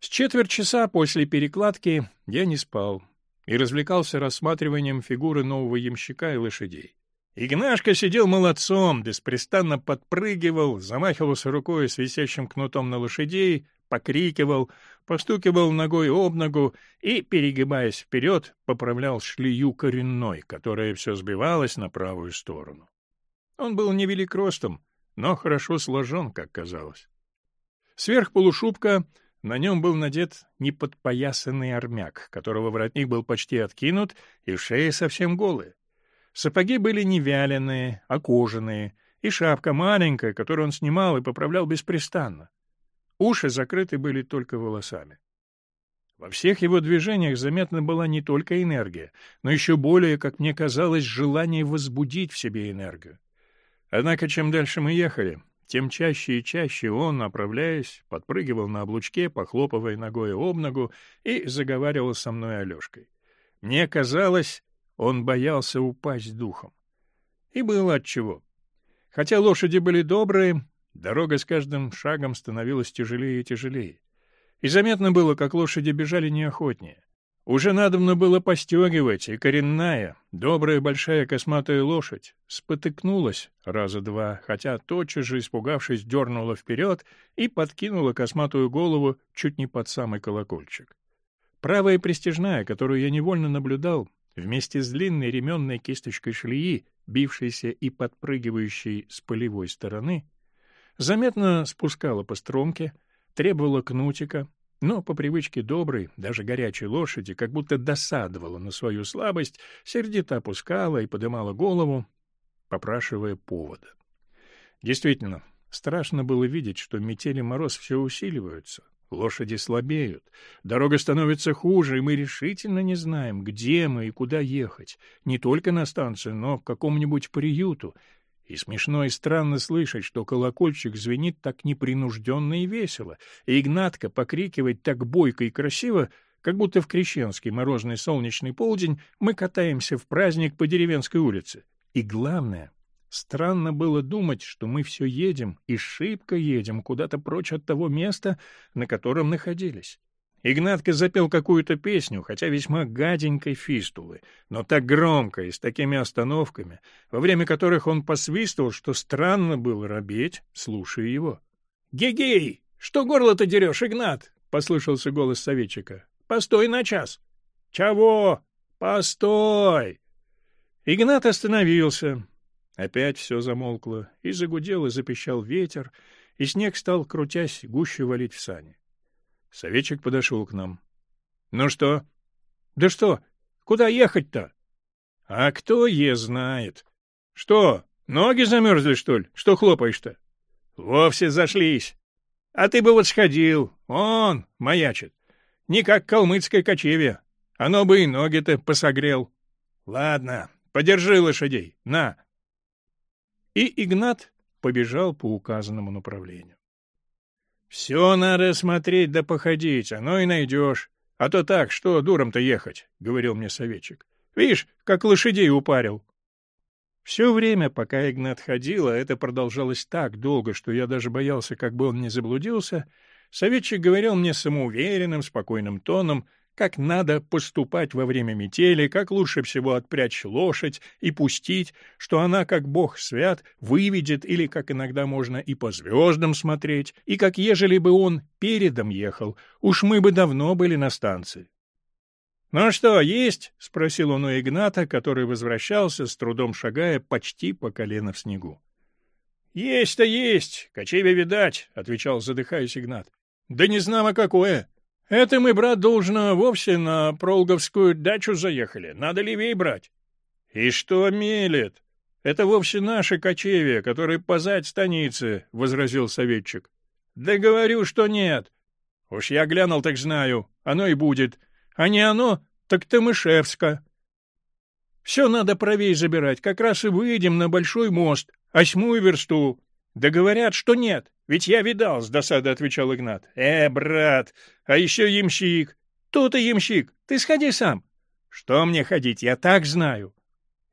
С четверть часа после перекладки я не спал и развлекался рассматриванием фигуры нового ямщика и лошадей. Игнашка сидел молодцом, беспрестанно подпрыгивал, замахивался рукой с висящим кнутом на лошадей, покрикивал, постукивал ногой об ногу и, перегибаясь вперед, поправлял шлею коренной, которая все сбивалась на правую сторону. Он был невелик ростом, но хорошо сложен, как казалось. Сверх полушубка на нем был надет неподпоясанный армяк, которого воротник был почти откинут и шея совсем голая. Сапоги были не вяленые, а кожаные, и шапка маленькая, которую он снимал и поправлял беспрестанно. Уши закрыты были только волосами. Во всех его движениях заметна была не только энергия, но еще более, как мне казалось, желание возбудить в себе энергию. Однако, чем дальше мы ехали, тем чаще и чаще он, направляясь, подпрыгивал на облучке, похлопывая ногой об ногу и заговаривал со мной Алешкой. Мне казалось, он боялся упасть духом. И было отчего. Хотя лошади были добрые, дорога с каждым шагом становилась тяжелее и тяжелее. И заметно было, как лошади бежали неохотнее. Уже надобно было постегивать, и коренная, добрая большая косматая лошадь спотыкнулась раза два, хотя тотчас же, испугавшись, дернула вперед и подкинула косматую голову чуть не под самый колокольчик. Правая пристежная, которую я невольно наблюдал, вместе с длинной ременной кисточкой шлеи, бившейся и подпрыгивающей с полевой стороны, заметно спускала по стромке, требовала кнутика, но по привычке доброй, даже горячей лошади, как будто досадовала на свою слабость, сердито опускала и подымала голову, попрашивая повода. Действительно, страшно было видеть, что метели мороз все усиливаются, лошади слабеют, дорога становится хуже, и мы решительно не знаем, где мы и куда ехать, не только на станцию, но к какому-нибудь приюту, и смешно и странно слышать, что колокольчик звенит так непринужденно и весело, и Игнатка покрикивает так бойко и красиво, как будто в крещенский морозный солнечный полдень мы катаемся в праздник по деревенской улице. И главное, странно было думать, что мы все едем и шибко едем куда-то прочь от того места, на котором находились. Игнатка запел какую-то песню, хотя весьма гаденькой фистулы, но так громко и с такими остановками, во время которых он посвистывал, что странно было робеть, слушая его. «Гегей! Что горло-то дерешь, Игнат?» — послышался голос советчика. «Постой на час!» «Чего? Постой!» Игнат остановился. Опять все замолкло, и загудел, и запищал ветер, и снег стал, крутясь, гуще валить в сани. Советчик подошел к нам. — Ну что? — Да что? Куда ехать-то? — А кто е знает. — Что, ноги замерзли, что ли? Что хлопаешь-то? — Вовсе зашлись. А ты бы вот сходил. Он маячит. Не как калмыцкое кочевье. Оно бы и ноги-то посогрел. Ладно, подержи лошадей. На. И Игнат побежал по указанному направлению. «Все надо смотреть да походить, оно и найдешь. А то так, что дуром-то ехать», — говорил мне советчик. «Видишь, как лошадей упарил». Все время, пока Игнат ходил, а это продолжалось так долго, что я даже боялся, как бы он не заблудился, советчик говорил мне самоуверенным, спокойным тоном, как надо поступать во время метели, как лучше всего отпрячь лошадь и пустить, что она, как бог свят, выведет, или как иногда можно и по звездам смотреть, и как ежели бы он передом ехал, уж мы бы давно были на станции. «Ну что, есть?» — спросил он у Игната, который возвращался, с трудом шагая почти по колено в снегу. «Есть-то есть, кочевья видать», — отвечал, задыхаясь Игнат. «Да не знамо какое. Это мы, брат, должно вовсе на Пролговскую дачу заехали. Надо левей брать. И что мелет? Это вовсе наши кочевья, которые позать станицы, — возразил советчик. Да говорю, что нет. Уж я глянул, так знаю. Оно и будет. А не оно, так Томышевска. Все надо правей забирать. Как раз и выйдем на большой мост, осьмую версту. Да говорят, что нет. Ведь я видал, — с досады отвечал Игнат. Э, брат, а еще ямщик. Тут и ямщик. Ты сходи сам. Что мне ходить, я так знаю.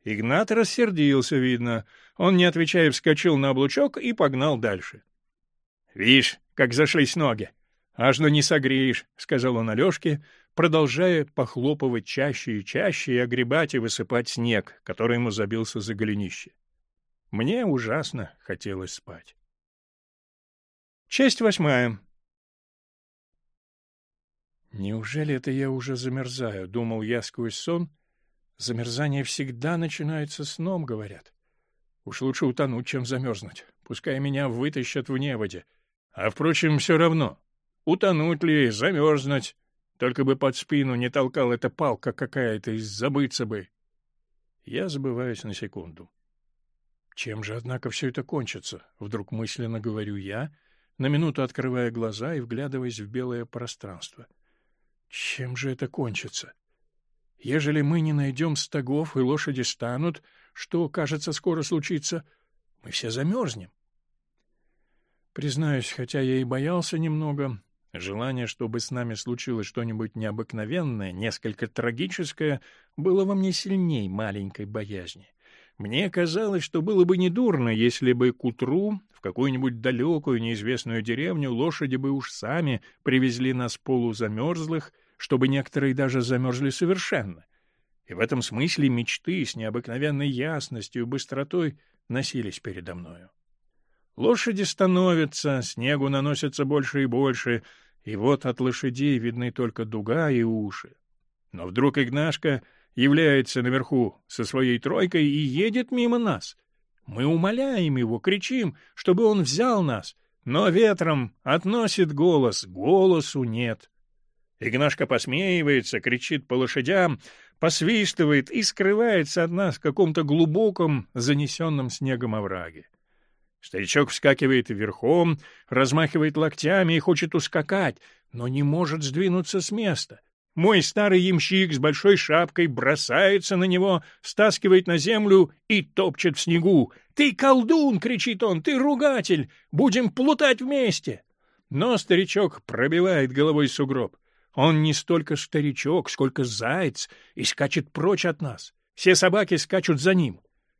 Игнат рассердился, видно. Он, не отвечая, вскочил на облучок и погнал дальше. — Вишь, как зашлись ноги. Аж ну не согреешь, — сказал он Алешке, продолжая похлопывать чаще и чаще и огребать и высыпать снег, который ему забился за голенище. Мне ужасно хотелось спать. Часть восьмая. «Неужели это я уже замерзаю?» — думал я сквозь сон. «Замерзание всегда начинается сном, говорят. Уж лучше утонуть, чем замерзнуть. Пускай меня вытащат в неводе. А, впрочем, все равно. Утонуть ли, замерзнуть. Только бы под спину не толкал эта палка какая-то, и забыться бы». Я забываюсь на секунду. «Чем же, однако, все это кончится?» — вдруг мысленно говорю я — на минуту открывая глаза и вглядываясь в белое пространство. Чем же это кончится? Ежели мы не найдем стогов и лошади станут, что, кажется, скоро случится, мы все замерзнем. Признаюсь, хотя я и боялся немного, желание, чтобы с нами случилось что-нибудь необыкновенное, несколько трагическое, было во мне сильней маленькой боязни. Мне казалось, что было бы недурно, если бы к утру какую-нибудь далекую неизвестную деревню лошади бы уж сами привезли нас полузамерзлых, чтобы некоторые даже замерзли совершенно. И в этом смысле мечты с необыкновенной ясностью и быстротой носились передо мною. Лошади становятся, снегу наносится больше и больше, и вот от лошадей видны только дуга и уши. Но вдруг Игнашка является наверху со своей тройкой и едет мимо нас. Мы умоляем его, кричим, чтобы он взял нас, но ветром относит голос, голосу нет. Игнашка посмеивается, кричит по лошадям, посвистывает и скрывается от нас в каком-то глубоком, занесенном снегом овраге. Старичок вскакивает верхом, размахивает локтями и хочет ускакать, но не может сдвинуться с места. Мой старый ямщик с большой шапкой бросается на него, стаскивает на землю и топчет в снегу. «Ты колдун!» — кричит он. «Ты ругатель! Будем плутать вместе!» Но старичок пробивает головой сугроб. Он не столько старичок, сколько заяц, и скачет прочь от нас. Все собаки скачут за ним.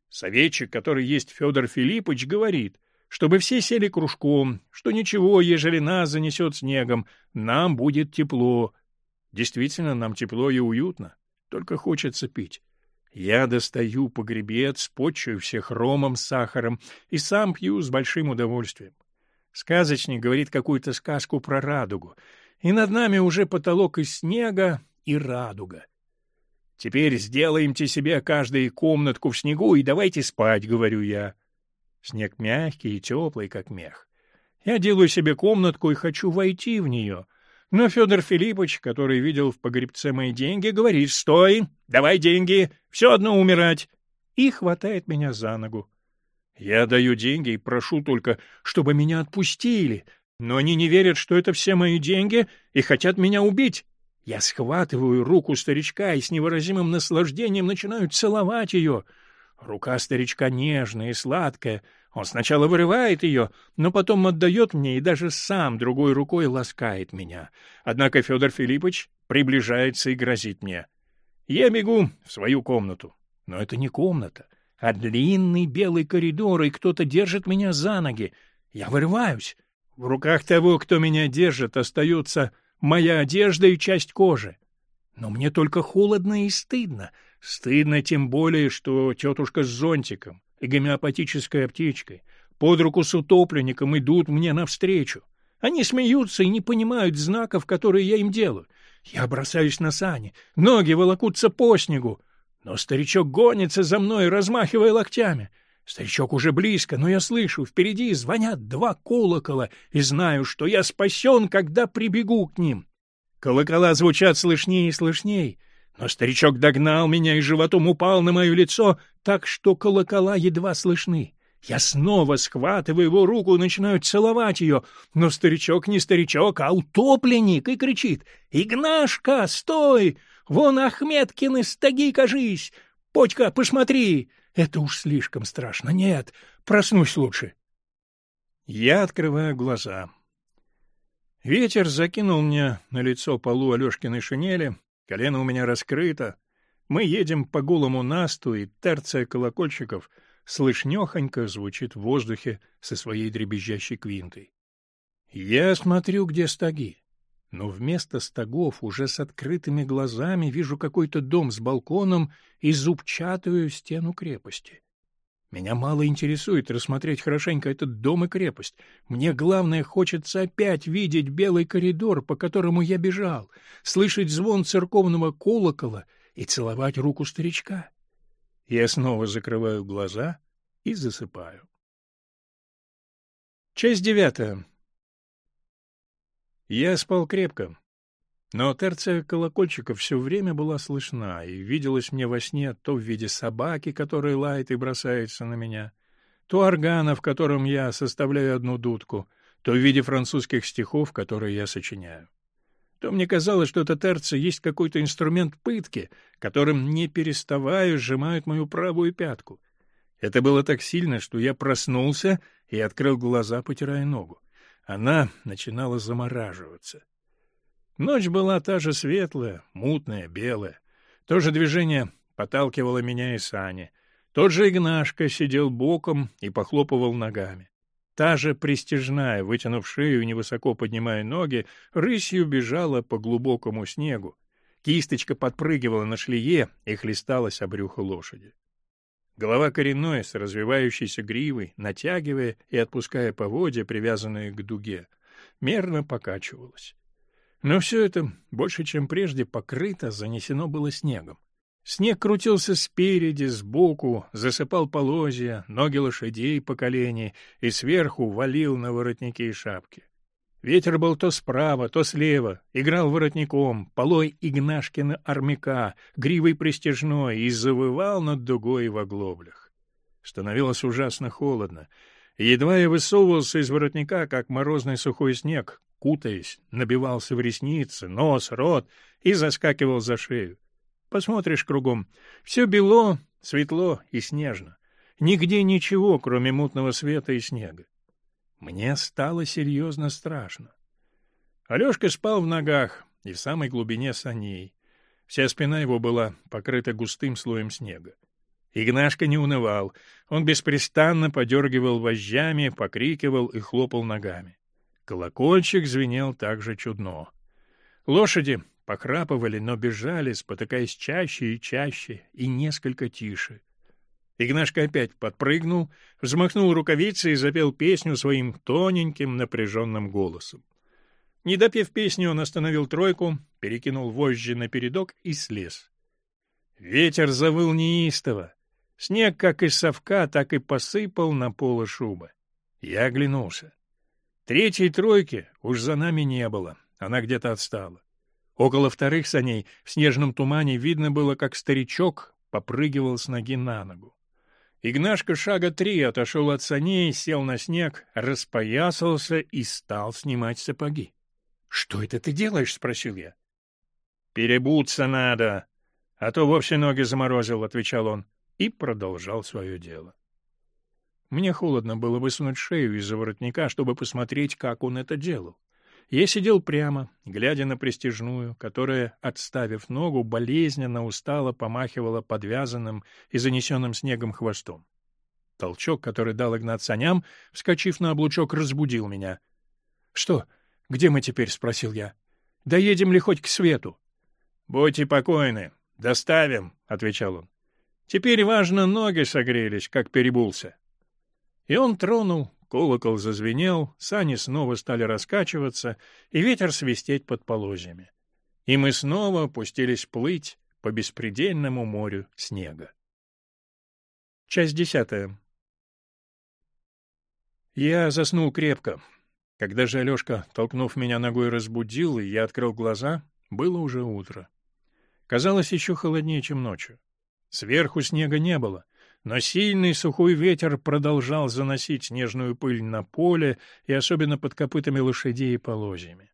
Советчик, который есть Федор Филиппович, говорит, чтобы все сели кружком, что ничего, ежели нас занесет снегом, нам будет тепло, Действительно, нам тепло и уютно, только хочется пить. Я достаю погребец, почую всех ромом с сахаром и сам пью с большим удовольствием. Сказочник говорит какую-то сказку про радугу, и над нами уже потолок из снега и радуга. Теперь сделаемте себе каждый комнатку в снегу и давайте спать, говорю я. Снег мягкий и теплый, как мех. Я делаю себе комнатку и хочу войти в нее, но Федор Филиппович, который видел в погребце мои деньги, говорит «Стой! Давай деньги! Все одно умирать!» и хватает меня за ногу. Я даю деньги и прошу только, чтобы меня отпустили, но они не верят, что это все мои деньги и хотят меня убить. Я схватываю руку старичка и с невыразимым наслаждением начинаю целовать ее. Рука старичка нежная и сладкая, он сначала вырывает ее, но потом отдает мне и даже сам другой рукой ласкает меня. Однако Федор Филиппович приближается и грозит мне. Я бегу в свою комнату. Но это не комната, а длинный белый коридор, и кто-то держит меня за ноги. Я вырываюсь. В руках того, кто меня держит, остается моя одежда и часть кожи. Но мне только холодно и стыдно. Стыдно тем более, что тетушка с зонтиком и гомеопатической аптечкой, под руку с утопленником идут мне навстречу. Они смеются и не понимают знаков, которые я им делаю. Я бросаюсь на сани, ноги волокутся по снегу. Но старичок гонится за мной, размахивая локтями. Старичок уже близко, но я слышу, впереди звонят два колокола и знаю, что я спасен, когда прибегу к ним. Колокола звучат слышнее и слышнее, но старичок догнал меня и животом упал на мое лицо, так что колокола едва слышны. Я снова схватываю его руку и начинаю целовать ее, но старичок не старичок, а утопленник, и кричит «Игнашка, стой! Вон Ахметкины стаги, кажись! Почка, посмотри!» Это уж слишком страшно. Нет, проснусь лучше. Я открываю глаза. Ветер закинул мне на лицо полу Алешкиной шинели, Колено у меня раскрыто. Мы едем по голому насту, и терция колокольчиков слышнёхонько звучит в воздухе со своей дребезжащей квинтой. Я смотрю, где стаги. Но вместо стогов уже с открытыми глазами вижу какой-то дом с балконом и зубчатую стену крепости. Меня мало интересует рассмотреть хорошенько этот дом и крепость. Мне главное хочется опять видеть белый коридор, по которому я бежал, слышать звон церковного колокола и целовать руку старичка. Я снова закрываю глаза и засыпаю. Часть девятая. Я спал крепко. Но терция колокольчиков все время была слышна и виделась мне во сне то в виде собаки, которая лает и бросается на меня, то органа, в котором я составляю одну дудку, то в виде французских стихов, которые я сочиняю. то мне казалось, что татарцы есть какой-то инструмент пытки, которым, не переставая, сжимают мою правую пятку. Это было так сильно, что я проснулся и открыл глаза, потирая ногу. Она начинала замораживаться. Ночь была та же светлая, мутная, белая. То же движение подталкивало меня и Сани. Тот же Игнашка сидел боком и похлопывал ногами. Та же пристежная, вытянув шею и невысоко поднимая ноги, рысью бежала по глубокому снегу. Кисточка подпрыгивала на шлее и хлесталась о брюхо лошади. Голова коренной, с развивающейся гривой, натягивая и отпуская поводья, привязанные к дуге, мерно покачивалась. Но все это, больше чем прежде, покрыто, занесено было снегом. Снег крутился спереди, сбоку, засыпал полозья, ноги лошадей по колени и сверху валил на воротники и шапки. Ветер был то справа, то слева, играл воротником, полой Игнашкина армяка, гривой пристежной и завывал над дугой в оглоблях. Становилось ужасно холодно. Едва я высовывался из воротника, как морозный сухой снег, кутаясь, набивался в ресницы, нос, рот и заскакивал за шею. Посмотришь кругом. Все бело, светло и снежно. Нигде ничего, кроме мутного света и снега. Мне стало серьезно страшно. Алешка спал в ногах и в самой глубине саней. Вся спина его была покрыта густым слоем снега. Игнашка не унывал. Он беспрестанно подергивал вожжами, покрикивал и хлопал ногами. Колокольчик звенел так же чудно. Лошади похрапывали, но бежали, спотыкаясь чаще и чаще, и несколько тише. Игнашка опять подпрыгнул, взмахнул рукавицей и запел песню своим тоненьким напряженным голосом. Не допев песню, он остановил тройку, перекинул вожжи на передок и слез. Ветер завыл неистово. Снег как из совка, так и посыпал на поло шубы. Я оглянулся. Третьей тройки уж за нами не было, она где-то отстала. Около вторых саней в снежном тумане видно было, как старичок попрыгивал с ноги на ногу. Игнашка шага три отошел от саней, сел на снег, распоясался и стал снимать сапоги. — Что это ты делаешь? — спросил я. — Перебуться надо, а то вовсе ноги заморозил, — отвечал он, и продолжал свое дело. Мне холодно было высунуть шею из-за воротника, чтобы посмотреть, как он это делал. Я сидел прямо, глядя на пристежную, которая, отставив ногу, болезненно устало помахивала подвязанным и занесенным снегом хвостом. Толчок, который дал Игнат саням, вскочив на облучок, разбудил меня. — Что? Где мы теперь? — спросил я. — Доедем ли хоть к свету? — Будьте покойны. Доставим, — отвечал он. — Теперь, важно, ноги согрелись, как перебулся. И он тронул Колокол зазвенел, сани снова стали раскачиваться, и ветер свистеть под полозьями. И мы снова пустились плыть по беспредельному морю снега. Часть десятая. Я заснул крепко. Когда же Алешка, толкнув меня ногой, разбудил, и я открыл глаза, было уже утро. Казалось, еще холоднее, чем ночью. Сверху снега не было, но сильный сухой ветер продолжал заносить снежную пыль на поле и особенно под копытами лошадей и полозьями.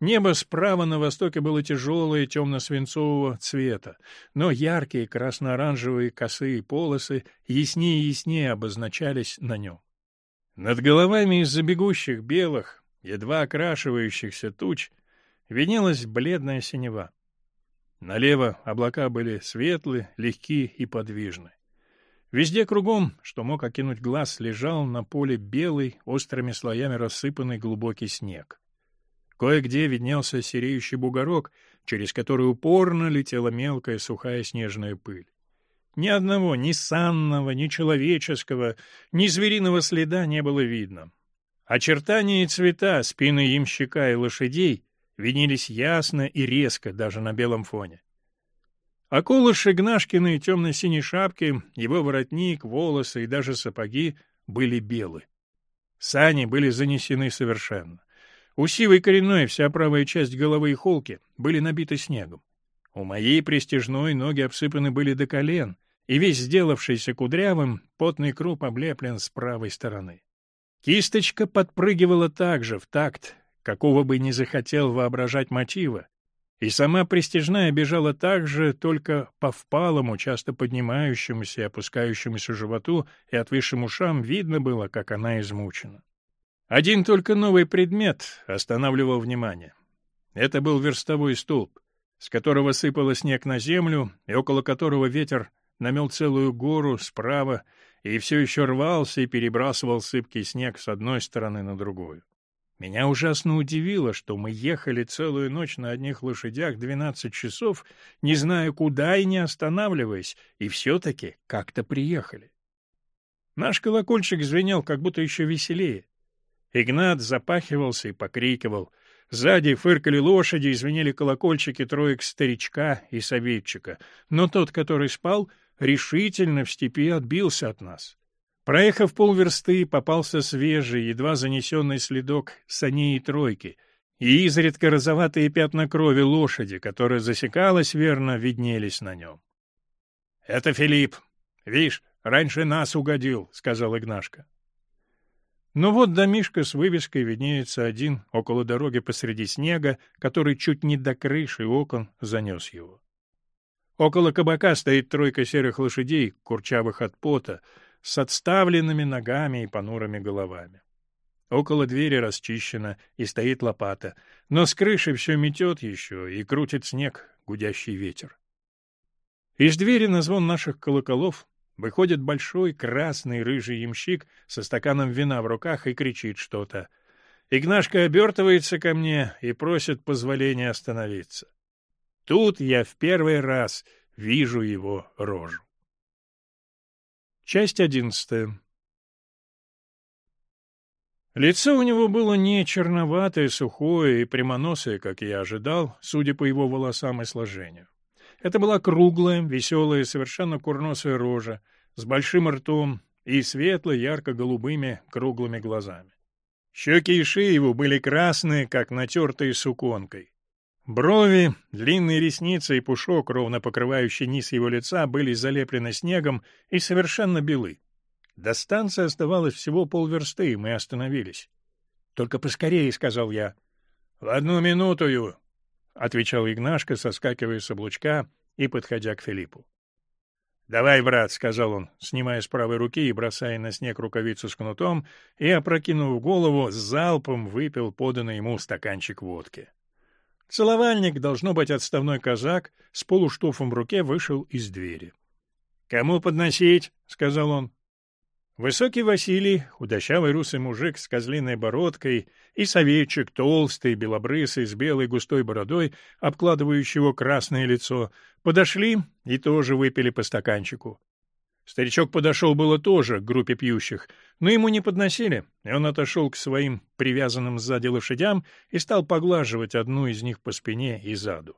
Небо справа на востоке было тяжелое, темно-свинцового цвета, но яркие красно-оранжевые косые полосы яснее и яснее обозначались на нем. Над головами из-за бегущих белых, едва окрашивающихся туч, виднелась бледная синева. Налево облака были светлые, легкие и подвижны. Везде кругом, что мог окинуть глаз, лежал на поле белый, острыми слоями рассыпанный глубокий снег. Кое-где виднелся сереющий бугорок, через который упорно летела мелкая сухая снежная пыль. Ни одного, ни санного, ни человеческого, ни звериного следа не было видно. Очертания и цвета спины ямщика и лошадей виднелись ясно и резко даже на белом фоне. А колыши Гнашкиной темно-синей шапки, его воротник, волосы и даже сапоги были белы. Сани были занесены совершенно. У сивой коренной вся правая часть головы и холки были набиты снегом. У моей престижной ноги обсыпаны были до колен, и весь сделавшийся кудрявым, потный круп облеплен с правой стороны. Кисточка подпрыгивала так же, в такт, какого бы ни захотел воображать мотива. И сама пристижная бежала так же, только по впалому, часто поднимающемуся и опускающемуся животу и отвисшим ушам видно было, как она измучена. Один только новый предмет останавливал внимание. Это был верстовой столб, с которого сыпало снег на землю, и около которого ветер намел целую гору справа и все еще рвался и перебрасывал сыпкий снег с одной стороны на другую. Меня ужасно удивило, что мы ехали целую ночь на одних лошадях двенадцать часов, не зная куда и не останавливаясь, и все-таки как-то приехали. Наш колокольчик звенел как будто еще веселее. Игнат запахивался и покрикивал. Сзади фыркали лошади и звенели колокольчики троек старичка и советчика, но тот, который спал, решительно в степи отбился от нас. Проехав полверсты, попался свежий, едва занесенный следок саней и тройки, и изредка розоватые пятна крови лошади, которая засекалась верно, виднелись на нем. — Это Филипп. Вишь, раньше нас угодил, — сказал Игнашка. Но вот домишка с вывеской виднеется один около дороги посреди снега, который чуть не до крыши окон занес его. Около кабака стоит тройка серых лошадей, курчавых от пота, с отставленными ногами и понурыми головами. Около двери расчищено и стоит лопата, но с крыши все метет еще и крутит снег гудящий ветер. Из двери на звон наших колоколов выходит большой красный рыжий ямщик со стаканом вина в руках и кричит что-то. Игнашка обертывается ко мне и просит позволения остановиться. Тут я в первый раз вижу его рожу. Часть одиннадцатая. Лицо у него было не черноватое, сухое и прямоносое, как я ожидал, судя по его волосам и сложению. Это была круглая, веселая, совершенно курносая рожа, с большим ртом и светло-ярко-голубыми круглыми глазами. Щеки и шеи его были красные, как натертые суконкой. Брови, длинные ресницы и пушок, ровно покрывающий низ его лица, были залеплены снегом и совершенно белы. До станции оставалось всего полверсты, и мы остановились. — Только поскорее, — сказал я. — В одну минуту, — отвечал Игнашка, соскакивая с облучка и подходя к Филиппу. — Давай, брат, — сказал он, снимая с правой руки и бросая на снег рукавицу с кнутом, и, опрокинув голову, залпом выпил поданный ему стаканчик водки. Целовальник, должно быть отставной казак, с полуштуфом в руке вышел из двери. — Кому подносить? — сказал он. Высокий Василий, худощавый русый мужик с козлиной бородкой, и советчик, толстый, белобрысый, с белой густой бородой, обкладывающий его красное лицо, подошли и тоже выпили по стаканчику. Старичок подошел было тоже к группе пьющих, но ему не подносили, и он отошел к своим привязанным сзади лошадям и стал поглаживать одну из них по спине и заду.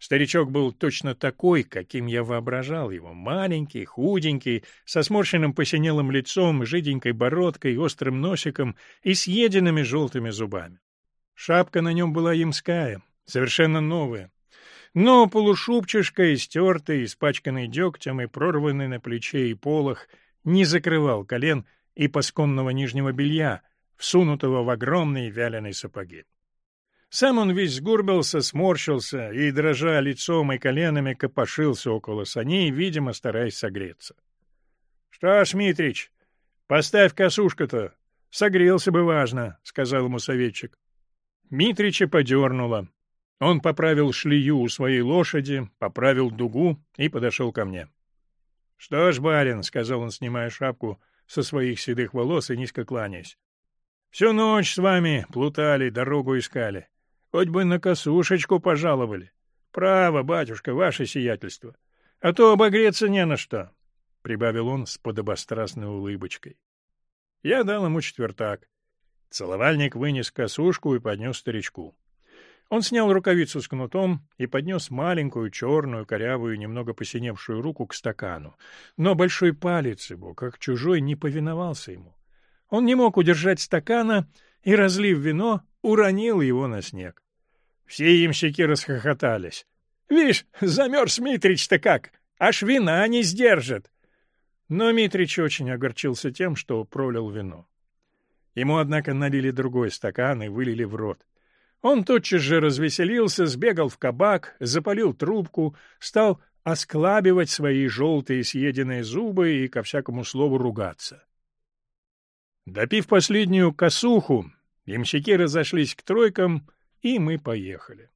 Старичок был точно такой, каким я воображал его, маленький, худенький, со сморщенным посинелым лицом, жиденькой бородкой, острым носиком и съеденными желтыми зубами. Шапка на нем была ямская, совершенно новая, но полушубчишка, истертый, испачканный дегтем и прорванный на плече и полах, не закрывал колен и пасконного нижнего белья, всунутого в огромные вяленые сапоги. Сам он весь сгурбился, сморщился и, дрожа лицом и коленами, копошился около саней, видимо, стараясь согреться. — Что ж, Митрич, поставь косушка-то, согрелся бы важно, — сказал ему советчик. Митрича подернуло. Он поправил шлею у своей лошади, поправил дугу и подошел ко мне. — Что ж, барин, — сказал он, снимая шапку со своих седых волос и низко кланяясь, — всю ночь с вами плутали, дорогу искали. Хоть бы на косушечку пожаловали. Право, батюшка, ваше сиятельство. А то обогреться не на что, — прибавил он с подобострастной улыбочкой. Я дал ему четвертак. Целовальник вынес косушку и поднес старичку. Он снял рукавицу с кнутом и поднес маленькую, черную, корявую, немного посиневшую руку к стакану. Но большой палец его, как чужой, не повиновался ему. Он не мог удержать стакана и, разлив вино, уронил его на снег. Все ямщики расхохотались. — Вишь, замерз Митрич-то как! Аж вина не сдержит! Но Митрич очень огорчился тем, что пролил вино. Ему, однако, налили другой стакан и вылили в рот. Он тотчас же развеселился, сбегал в кабак, запалил трубку, стал осклабивать свои желтые съеденные зубы и ко всякому слову ругаться. Допив последнюю косуху, ямщики разошлись к тройкам, и мы поехали.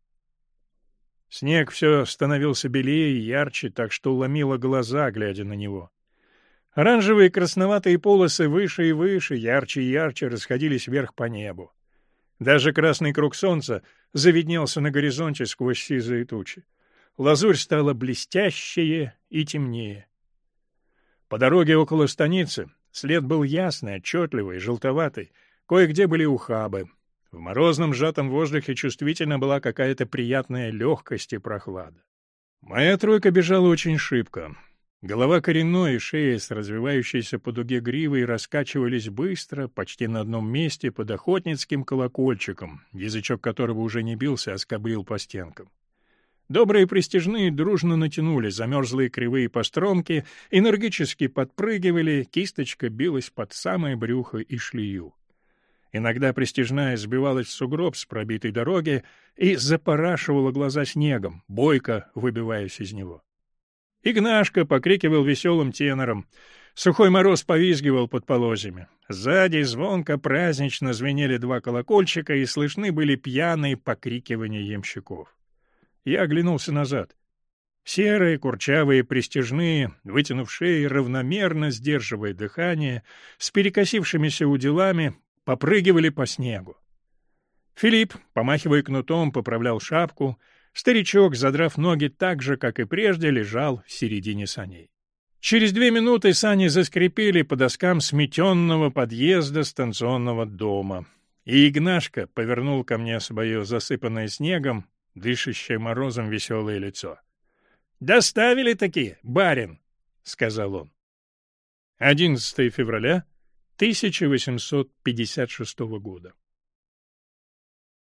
Снег все становился белее и ярче, так что ломило глаза, глядя на него. Оранжевые красноватые полосы выше и выше, ярче и ярче расходились вверх по небу. Даже красный круг солнца завиднелся на горизонте сквозь сизые тучи. Лазурь стала блестящее и темнее. По дороге около станицы след был ясный, отчетливый, желтоватый. Кое-где были ухабы. В морозном сжатом воздухе чувствительно была какая-то приятная легкость и прохлада. Моя тройка бежала очень шибко. Голова коренной и шея с развивающейся по дуге гривой раскачивались быстро, почти на одном месте, под охотницким колокольчиком, язычок которого уже не бился, а скоблил по стенкам. Добрые пристижные дружно натянули замерзлые кривые постромки, энергически подпрыгивали, кисточка билась под самое брюхо и шлею. Иногда пристижная сбивалась в сугроб с пробитой дороги и запорашивала глаза снегом, бойко выбиваясь из него. Игнашка покрикивал веселым тенором. Сухой мороз повизгивал под полозьями. Сзади звонко празднично звенели два колокольчика, и слышны были пьяные покрикивания ямщиков. Я оглянулся назад. Серые, курчавые, пристежные, вытянувшие равномерно, сдерживая дыхание, с перекосившимися уделами, попрыгивали по снегу. Филипп, помахивая кнутом, поправлял шапку — Старичок, задрав ноги так же, как и прежде, лежал в середине саней. Через две минуты сани заскрипели по доскам сметенного подъезда станционного дома. И Игнашка повернул ко мне свое засыпанное снегом, дышащее морозом веселое лицо. «Доставили таки, барин!» — сказал он. 11 февраля 1856 года.